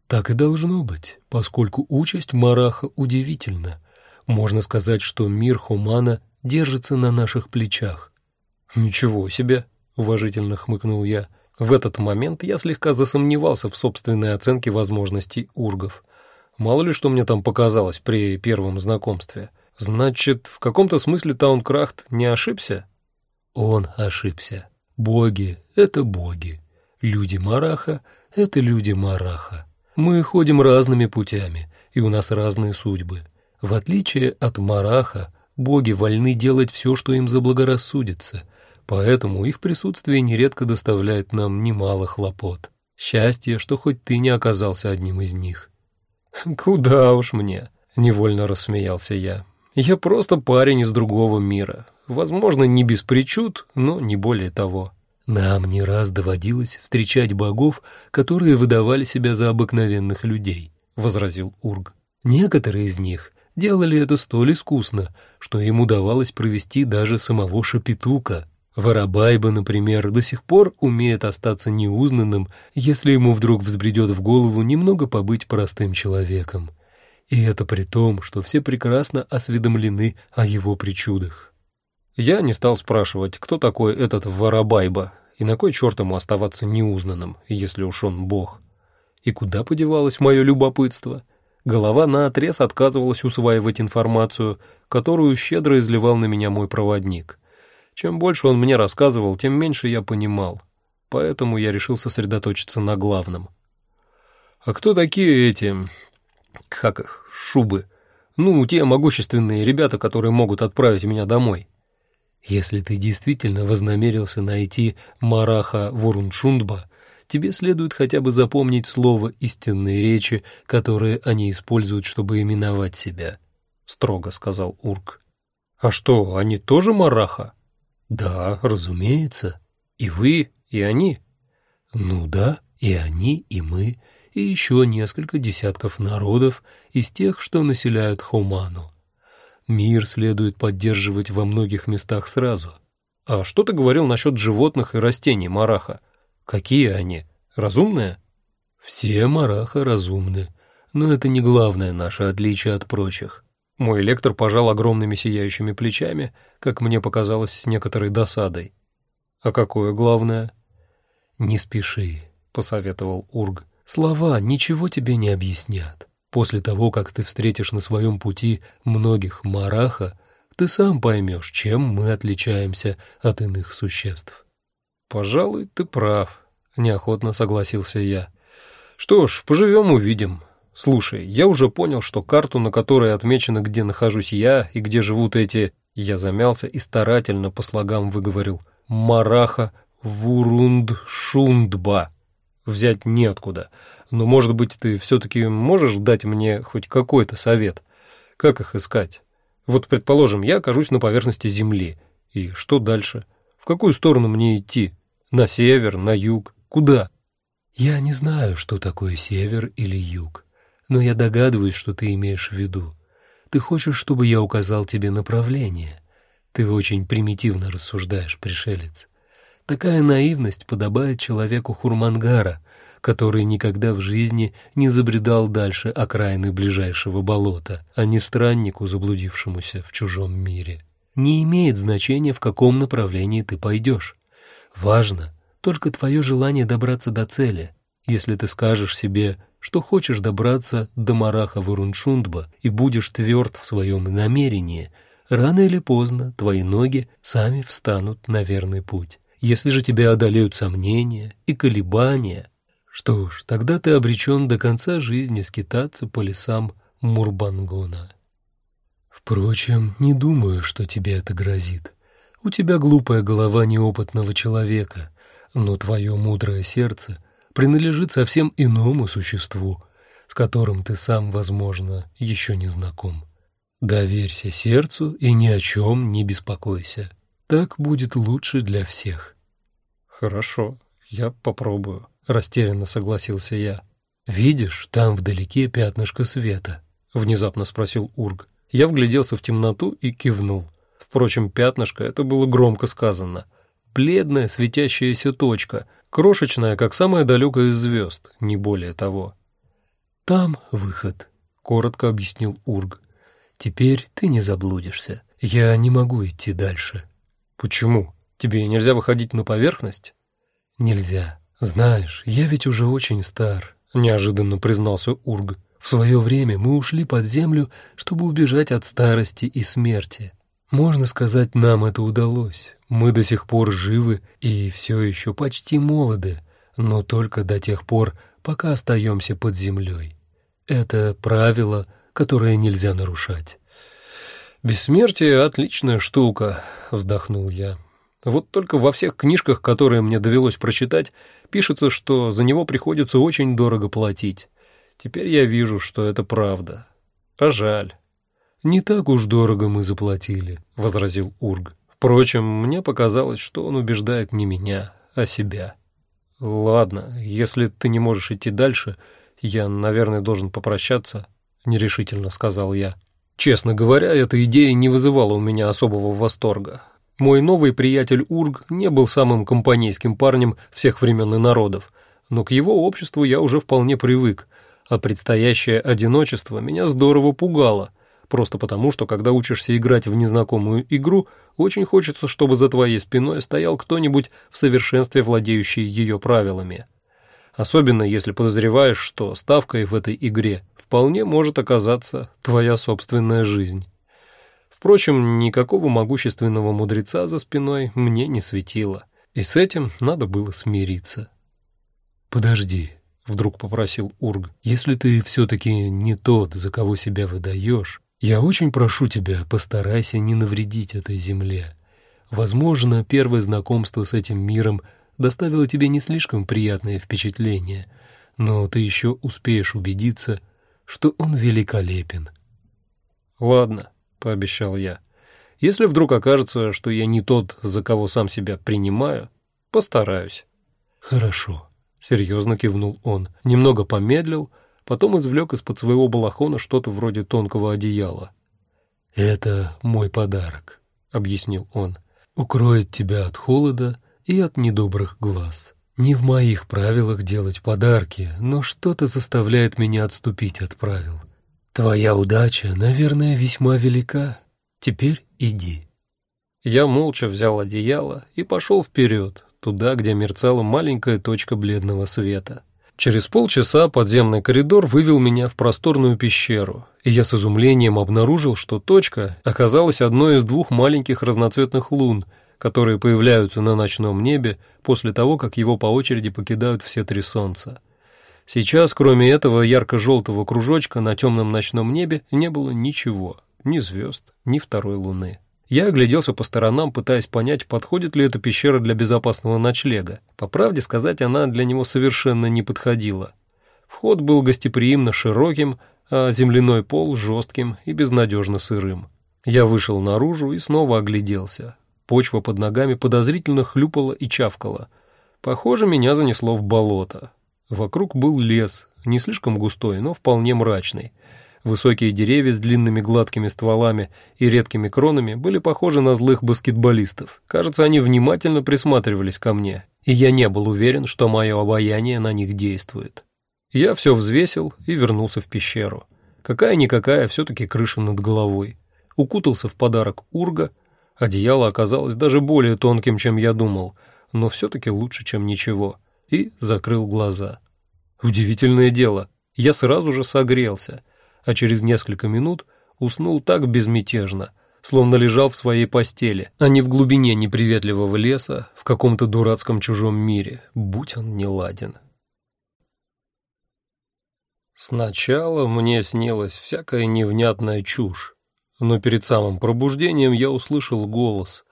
Так и должно быть, поскольку участь Мараха удивительна. Можно сказать, что мир Хумана держится на наших плечах. «Ничего себе!» — уважительно хмыкнул я. В этот момент я слегка засомневался в собственной оценке возможностей ургов. Мало ли что мне там показалось при первом знакомстве. Значит, в каком-то смысле Таункрахт не ошибся? Он ошибся. Боги — это боги. Люди Мараха — это люди Мараха. Мы ходим разными путями, и у нас разные судьбы. В отличие от Мараха, боги вольны делать все, что им заблагорассудится, поэтому их присутствие нередко доставляет нам немало хлопот. Счастье, что хоть ты не оказался одним из них. «Куда уж мне!» — невольно рассмеялся я. «Я просто парень из другого мира. Возможно, не без причуд, но не более того». Нам не раз доводилось встречать богов, которые выдавали себя за обыкновенных людей, — возразил Ург. Некоторые из них делали это столь искусно, что им удавалось провести даже самого Шапитука. Воробайба, например, до сих пор умеет остаться неузнанным, если ему вдруг взбредет в голову немного побыть простым человеком. И это при том, что все прекрасно осведомлены о его причудах. Я не стал спрашивать, кто такой этот Воробайба, и на кой черт ему оставаться неузнанным, если уж он бог. И куда подевалось мое любопытство? Голова наотрез отказывалась усваивать информацию, которую щедро изливал на меня мой проводник. Чем больше он мне рассказывал, тем меньше я понимал, поэтому я решил сосредоточиться на главном. А кто такие эти... как их, шубы? Ну, те могущественные ребята, которые могут отправить меня домой. Если ты действительно вознамерился найти Мараха Вуруншундба, тебе следует хотя бы запомнить слово истинной речи, которое они используют, чтобы именовать себя», — строго сказал Урк. «А что, они тоже Мараха?» «Да, разумеется. И вы, и они?» «Ну да, и они, и мы, и еще несколько десятков народов из тех, что населяют Хуману. Мир следует поддерживать во многих местах сразу. А что ты говорил насчет животных и растений, Мараха? Какие они? Разумные? Все Мараха разумны, но это не главное наше отличие от прочих. Мой лектор пожал огромными сияющими плечами, как мне показалось, с некоторой досадой. А какое главное? Не спеши, посоветовал Ург. Слова ничего тебе не объяснят. После того, как ты встретишь на своем пути многих мараха, ты сам поймешь, чем мы отличаемся от иных существ. «Пожалуй, ты прав», — неохотно согласился я. «Что ж, поживем увидим. Слушай, я уже понял, что карту, на которой отмечено, где нахожусь я и где живут эти...» Я замялся и старательно по слогам выговорил «Мараха Вурундшундба». Взять неоткуда. Но, может быть, ты все-таки можешь дать мне хоть какой-то совет? Как их искать? Вот, предположим, я окажусь на поверхности Земли. И что дальше? В какую сторону мне идти? На север, на юг? Куда? Я не знаю, что такое север или юг, но я догадываюсь, что ты имеешь в виду. Ты хочешь, чтобы я указал тебе направление? Ты очень примитивно рассуждаешь, пришелец. Такая наивность подобает человеку Хурмангара, который никогда в жизни не забредал дальше окраины ближайшего болота, а не страннику, заблудившемуся в чужом мире. Не имеет значения, в каком направлении ты пойдешь. Важно только твое желание добраться до цели. Если ты скажешь себе, что хочешь добраться до Мараха Вуруншундба и будешь тверд в своем намерении, рано или поздно твои ноги сами встанут на верный путь. Если же тебя одолеют сомнения и колебания, что ж, тогда ты обречен до конца жизни скитаться по лесам Мурбангона. Впрочем, не думаю, что тебе это грозит. У тебя глупая голова неопытного человека, но твое мудрое сердце принадлежит совсем иному существу, с которым ты сам, возможно, еще не знаком. Доверься сердцу и ни о чем не беспокойся. Так будет лучше для всех. Хорошо, я попробую, растерянно согласился я. Видишь, там вдалеке пятнышко света, внезапно спросил Ург. Я вгляделся в темноту и кивнул. Впрочем, пятнышко — это было громко сказано. Бледная светящаяся точка, крошечная, как самая далекая из звезд, не более того. «Там выход», — коротко объяснил Ург. «Теперь ты не заблудишься. Я не могу идти дальше». «Почему? Тебе нельзя выходить на поверхность?» «Нельзя. Знаешь, я ведь уже очень стар», — неожиданно признался Ург. «В свое время мы ушли под землю, чтобы убежать от старости и смерти. Можно сказать, нам это удалось. Мы до сих пор живы и все еще почти молоды, но только до тех пор, пока остаемся под землей. Это правило, которое нельзя нарушать. «Бессмертие — отличная штука», — вздохнул я. «Вот только во всех книжках, которые мне довелось прочитать, пишется, что за него приходится очень дорого платить. Теперь я вижу, что это правда. А жаль». «Не так уж дорого мы заплатили», — возразил Ург. Впрочем, мне показалось, что он убеждает не меня, а себя. «Ладно, если ты не можешь идти дальше, я, наверное, должен попрощаться», — нерешительно сказал я. Честно говоря, эта идея не вызывала у меня особого восторга. Мой новый приятель Ург не был самым компанейским парнем всех времен и народов, но к его обществу я уже вполне привык, а предстоящее одиночество меня здорово пугало — просто потому, что когда учишься играть в незнакомую игру, очень хочется, чтобы за твоей спиной стоял кто-нибудь в совершенстве владеющий ее правилами. Особенно если подозреваешь, что ставкой в этой игре вполне может оказаться твоя собственная жизнь. Впрочем, никакого могущественного мудреца за спиной мне не светило, и с этим надо было смириться. «Подожди», — вдруг попросил Ург, — «если ты все-таки не тот, за кого себя выдаешь, я очень прошу тебя, постарайся не навредить этой земле. Возможно, первое знакомство с этим миром доставило тебе не слишком приятное впечатление, но ты еще успеешь убедиться, что он великолепен. «Ладно», — пообещал я. «Если вдруг окажется, что я не тот, за кого сам себя принимаю, постараюсь». «Хорошо», — серьезно кивнул он, немного помедлил, Потом извлек из-под своего балахона что-то вроде тонкого одеяла. «Это мой подарок», — объяснил он. «Укроет тебя от холода и от недобрых глаз. Не в моих правилах делать подарки, но что-то заставляет меня отступить от правил. Твоя удача, наверное, весьма велика. Теперь иди». Я молча взял одеяло и пошел вперед, туда, где мерцала маленькая точка бледного света. Через полчаса подземный коридор вывел меня в просторную пещеру, и я с изумлением обнаружил, что точка оказалась одной из двух маленьких разноцветных лун, которые появляются на ночном небе после того, как его по очереди покидают все три солнца. Сейчас, кроме этого ярко-желтого кружочка на темном ночном небе, не было ничего, ни звезд, ни второй луны. Я огляделся по сторонам, пытаясь понять, подходит ли эта пещера для безопасного ночлега. По правде сказать, она для него совершенно не подходила. Вход был гостеприимно широким, а земляной пол жестким и безнадежно сырым. Я вышел наружу и снова огляделся. Почва под ногами подозрительно хлюпала и чавкала. Похоже, меня занесло в болото. Вокруг был лес, не слишком густой, но вполне мрачный. Высокие деревья с длинными гладкими стволами и редкими кронами были похожи на злых баскетболистов. Кажется, они внимательно присматривались ко мне, и я не был уверен, что мое обаяние на них действует. Я все взвесил и вернулся в пещеру. Какая-никакая все-таки крыша над головой. Укутался в подарок урга. Одеяло оказалось даже более тонким, чем я думал, но все-таки лучше, чем ничего. И закрыл глаза. Удивительное дело, я сразу же согрелся — а через несколько минут уснул так безмятежно, словно лежал в своей постели, а не в глубине неприветливого леса в каком-то дурацком чужом мире, будь он неладен. Сначала мне снилась всякая невнятная чушь, но перед самым пробуждением я услышал голос,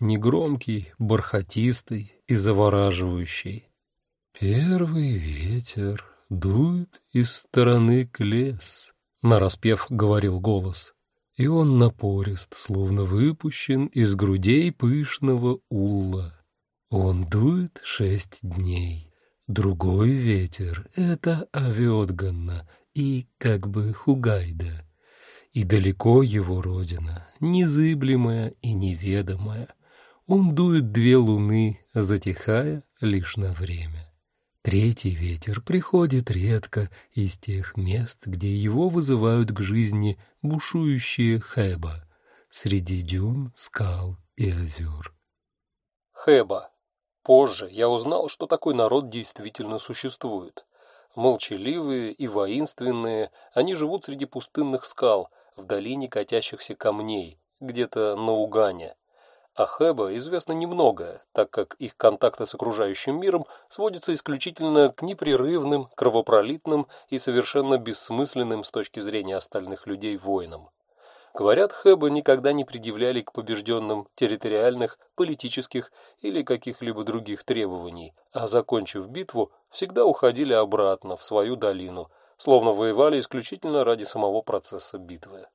негромкий, бархатистый и завораживающий. «Первый ветер дует из стороны к лес», — нараспев говорил голос, и он напорист, словно выпущен из грудей пышного улла. Он дует шесть дней. Другой ветер — это Авиотганна и как бы Хугайда. И далеко его родина, незыблемая и неведомая. Он дует две луны, затихая лишь на время. Третий ветер приходит редко из тех мест, где его вызывают к жизни бушующие хэба, среди дюн, скал и озер. Хэба Позже я узнал, что такой народ действительно существует. Молчаливые и воинственные, они живут среди пустынных скал, в долине катящихся камней, где-то на Угане. О Хэба известно немного, так как их контакты с окружающим миром сводятся исключительно к непрерывным, кровопролитным и совершенно бессмысленным с точки зрения остальных людей войнам. Говорят, Хэба никогда не предъявляли к побежденным территориальных, политических или каких-либо других требований, а, закончив битву, всегда уходили обратно в свою долину, словно воевали исключительно ради самого процесса битвы.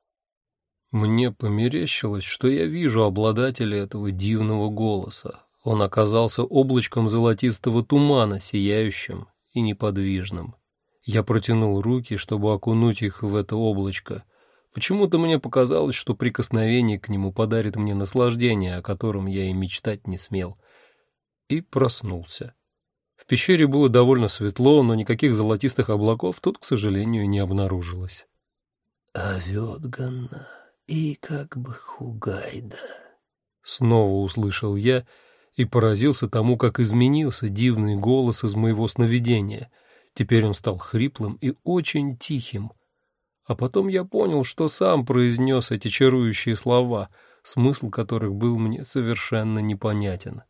Мне померещилось, что я вижу обладателя этого дивного голоса. Он оказался облачком золотистого тумана, сияющим и неподвижным. Я протянул руки, чтобы окунуть их в это облачко — Почему-то мне показалось, что прикосновение к нему подарит мне наслаждение, о котором я и мечтать не смел. И проснулся. В пещере было довольно светло, но никаких золотистых облаков тут, к сожалению, не обнаружилось. «Авётганна и как бы Хугайда», — снова услышал я и поразился тому, как изменился дивный голос из моего сновидения. Теперь он стал хриплым и очень тихим — а потом я понял, что сам произнес эти чарующие слова, смысл которых был мне совершенно непонятен.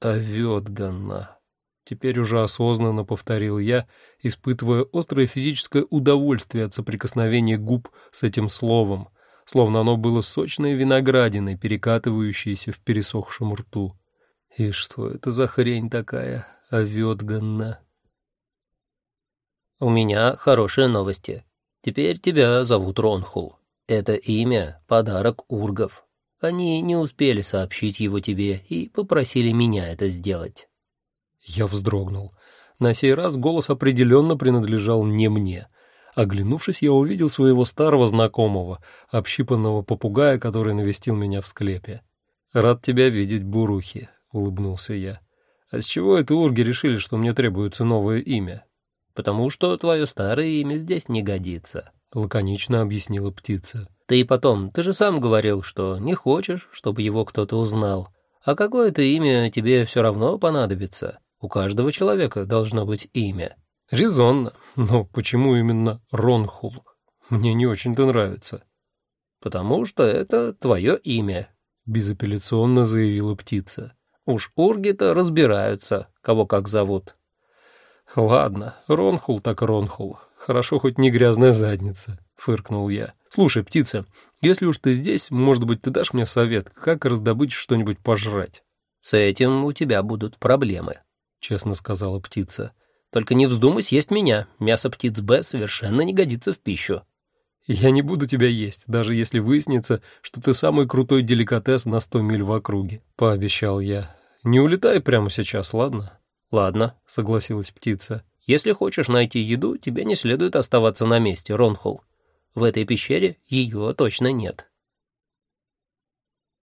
«Авётганна». Теперь уже осознанно повторил я, испытывая острое физическое удовольствие от соприкосновения губ с этим словом, словно оно было сочной виноградиной, перекатывающейся в пересохшем рту. И что это за хрень такая, Авётганна? «У меня хорошие новости», Теперь тебя зовут Ронхул. Это имя — подарок ургов. Они не успели сообщить его тебе и попросили меня это сделать». Я вздрогнул. На сей раз голос определенно принадлежал не мне. Оглянувшись, я увидел своего старого знакомого, общипанного попугая, который навестил меня в склепе. «Рад тебя видеть, Бурухи», — улыбнулся я. «А с чего это урги решили, что мне требуется новое имя?» потому что твое старое имя здесь не годится», — лаконично объяснила птица. «Ты и потом, ты же сам говорил, что не хочешь, чтобы его кто-то узнал. А какое-то имя тебе все равно понадобится. У каждого человека должно быть имя». «Резонно. Но почему именно Ронхул? Мне не очень-то нравится». «Потому что это твое имя», — безапелляционно заявила птица. «Уж урги-то разбираются, кого как зовут». «Ладно, Ронхул так Ронхул. Хорошо, хоть не грязная задница», — фыркнул я. «Слушай, птица, если уж ты здесь, может быть, ты дашь мне совет, как раздобыть что-нибудь пожрать?» «С этим у тебя будут проблемы», — честно сказала птица. «Только не вздумай съесть меня. Мясо птиц Б совершенно не годится в пищу». «Я не буду тебя есть, даже если выяснится, что ты самый крутой деликатес на сто миль в округе», — пообещал я. «Не улетай прямо сейчас, ладно?» «Ладно», — согласилась птица. «Если хочешь найти еду, тебе не следует оставаться на месте, Ронхул. В этой пещере ее точно нет».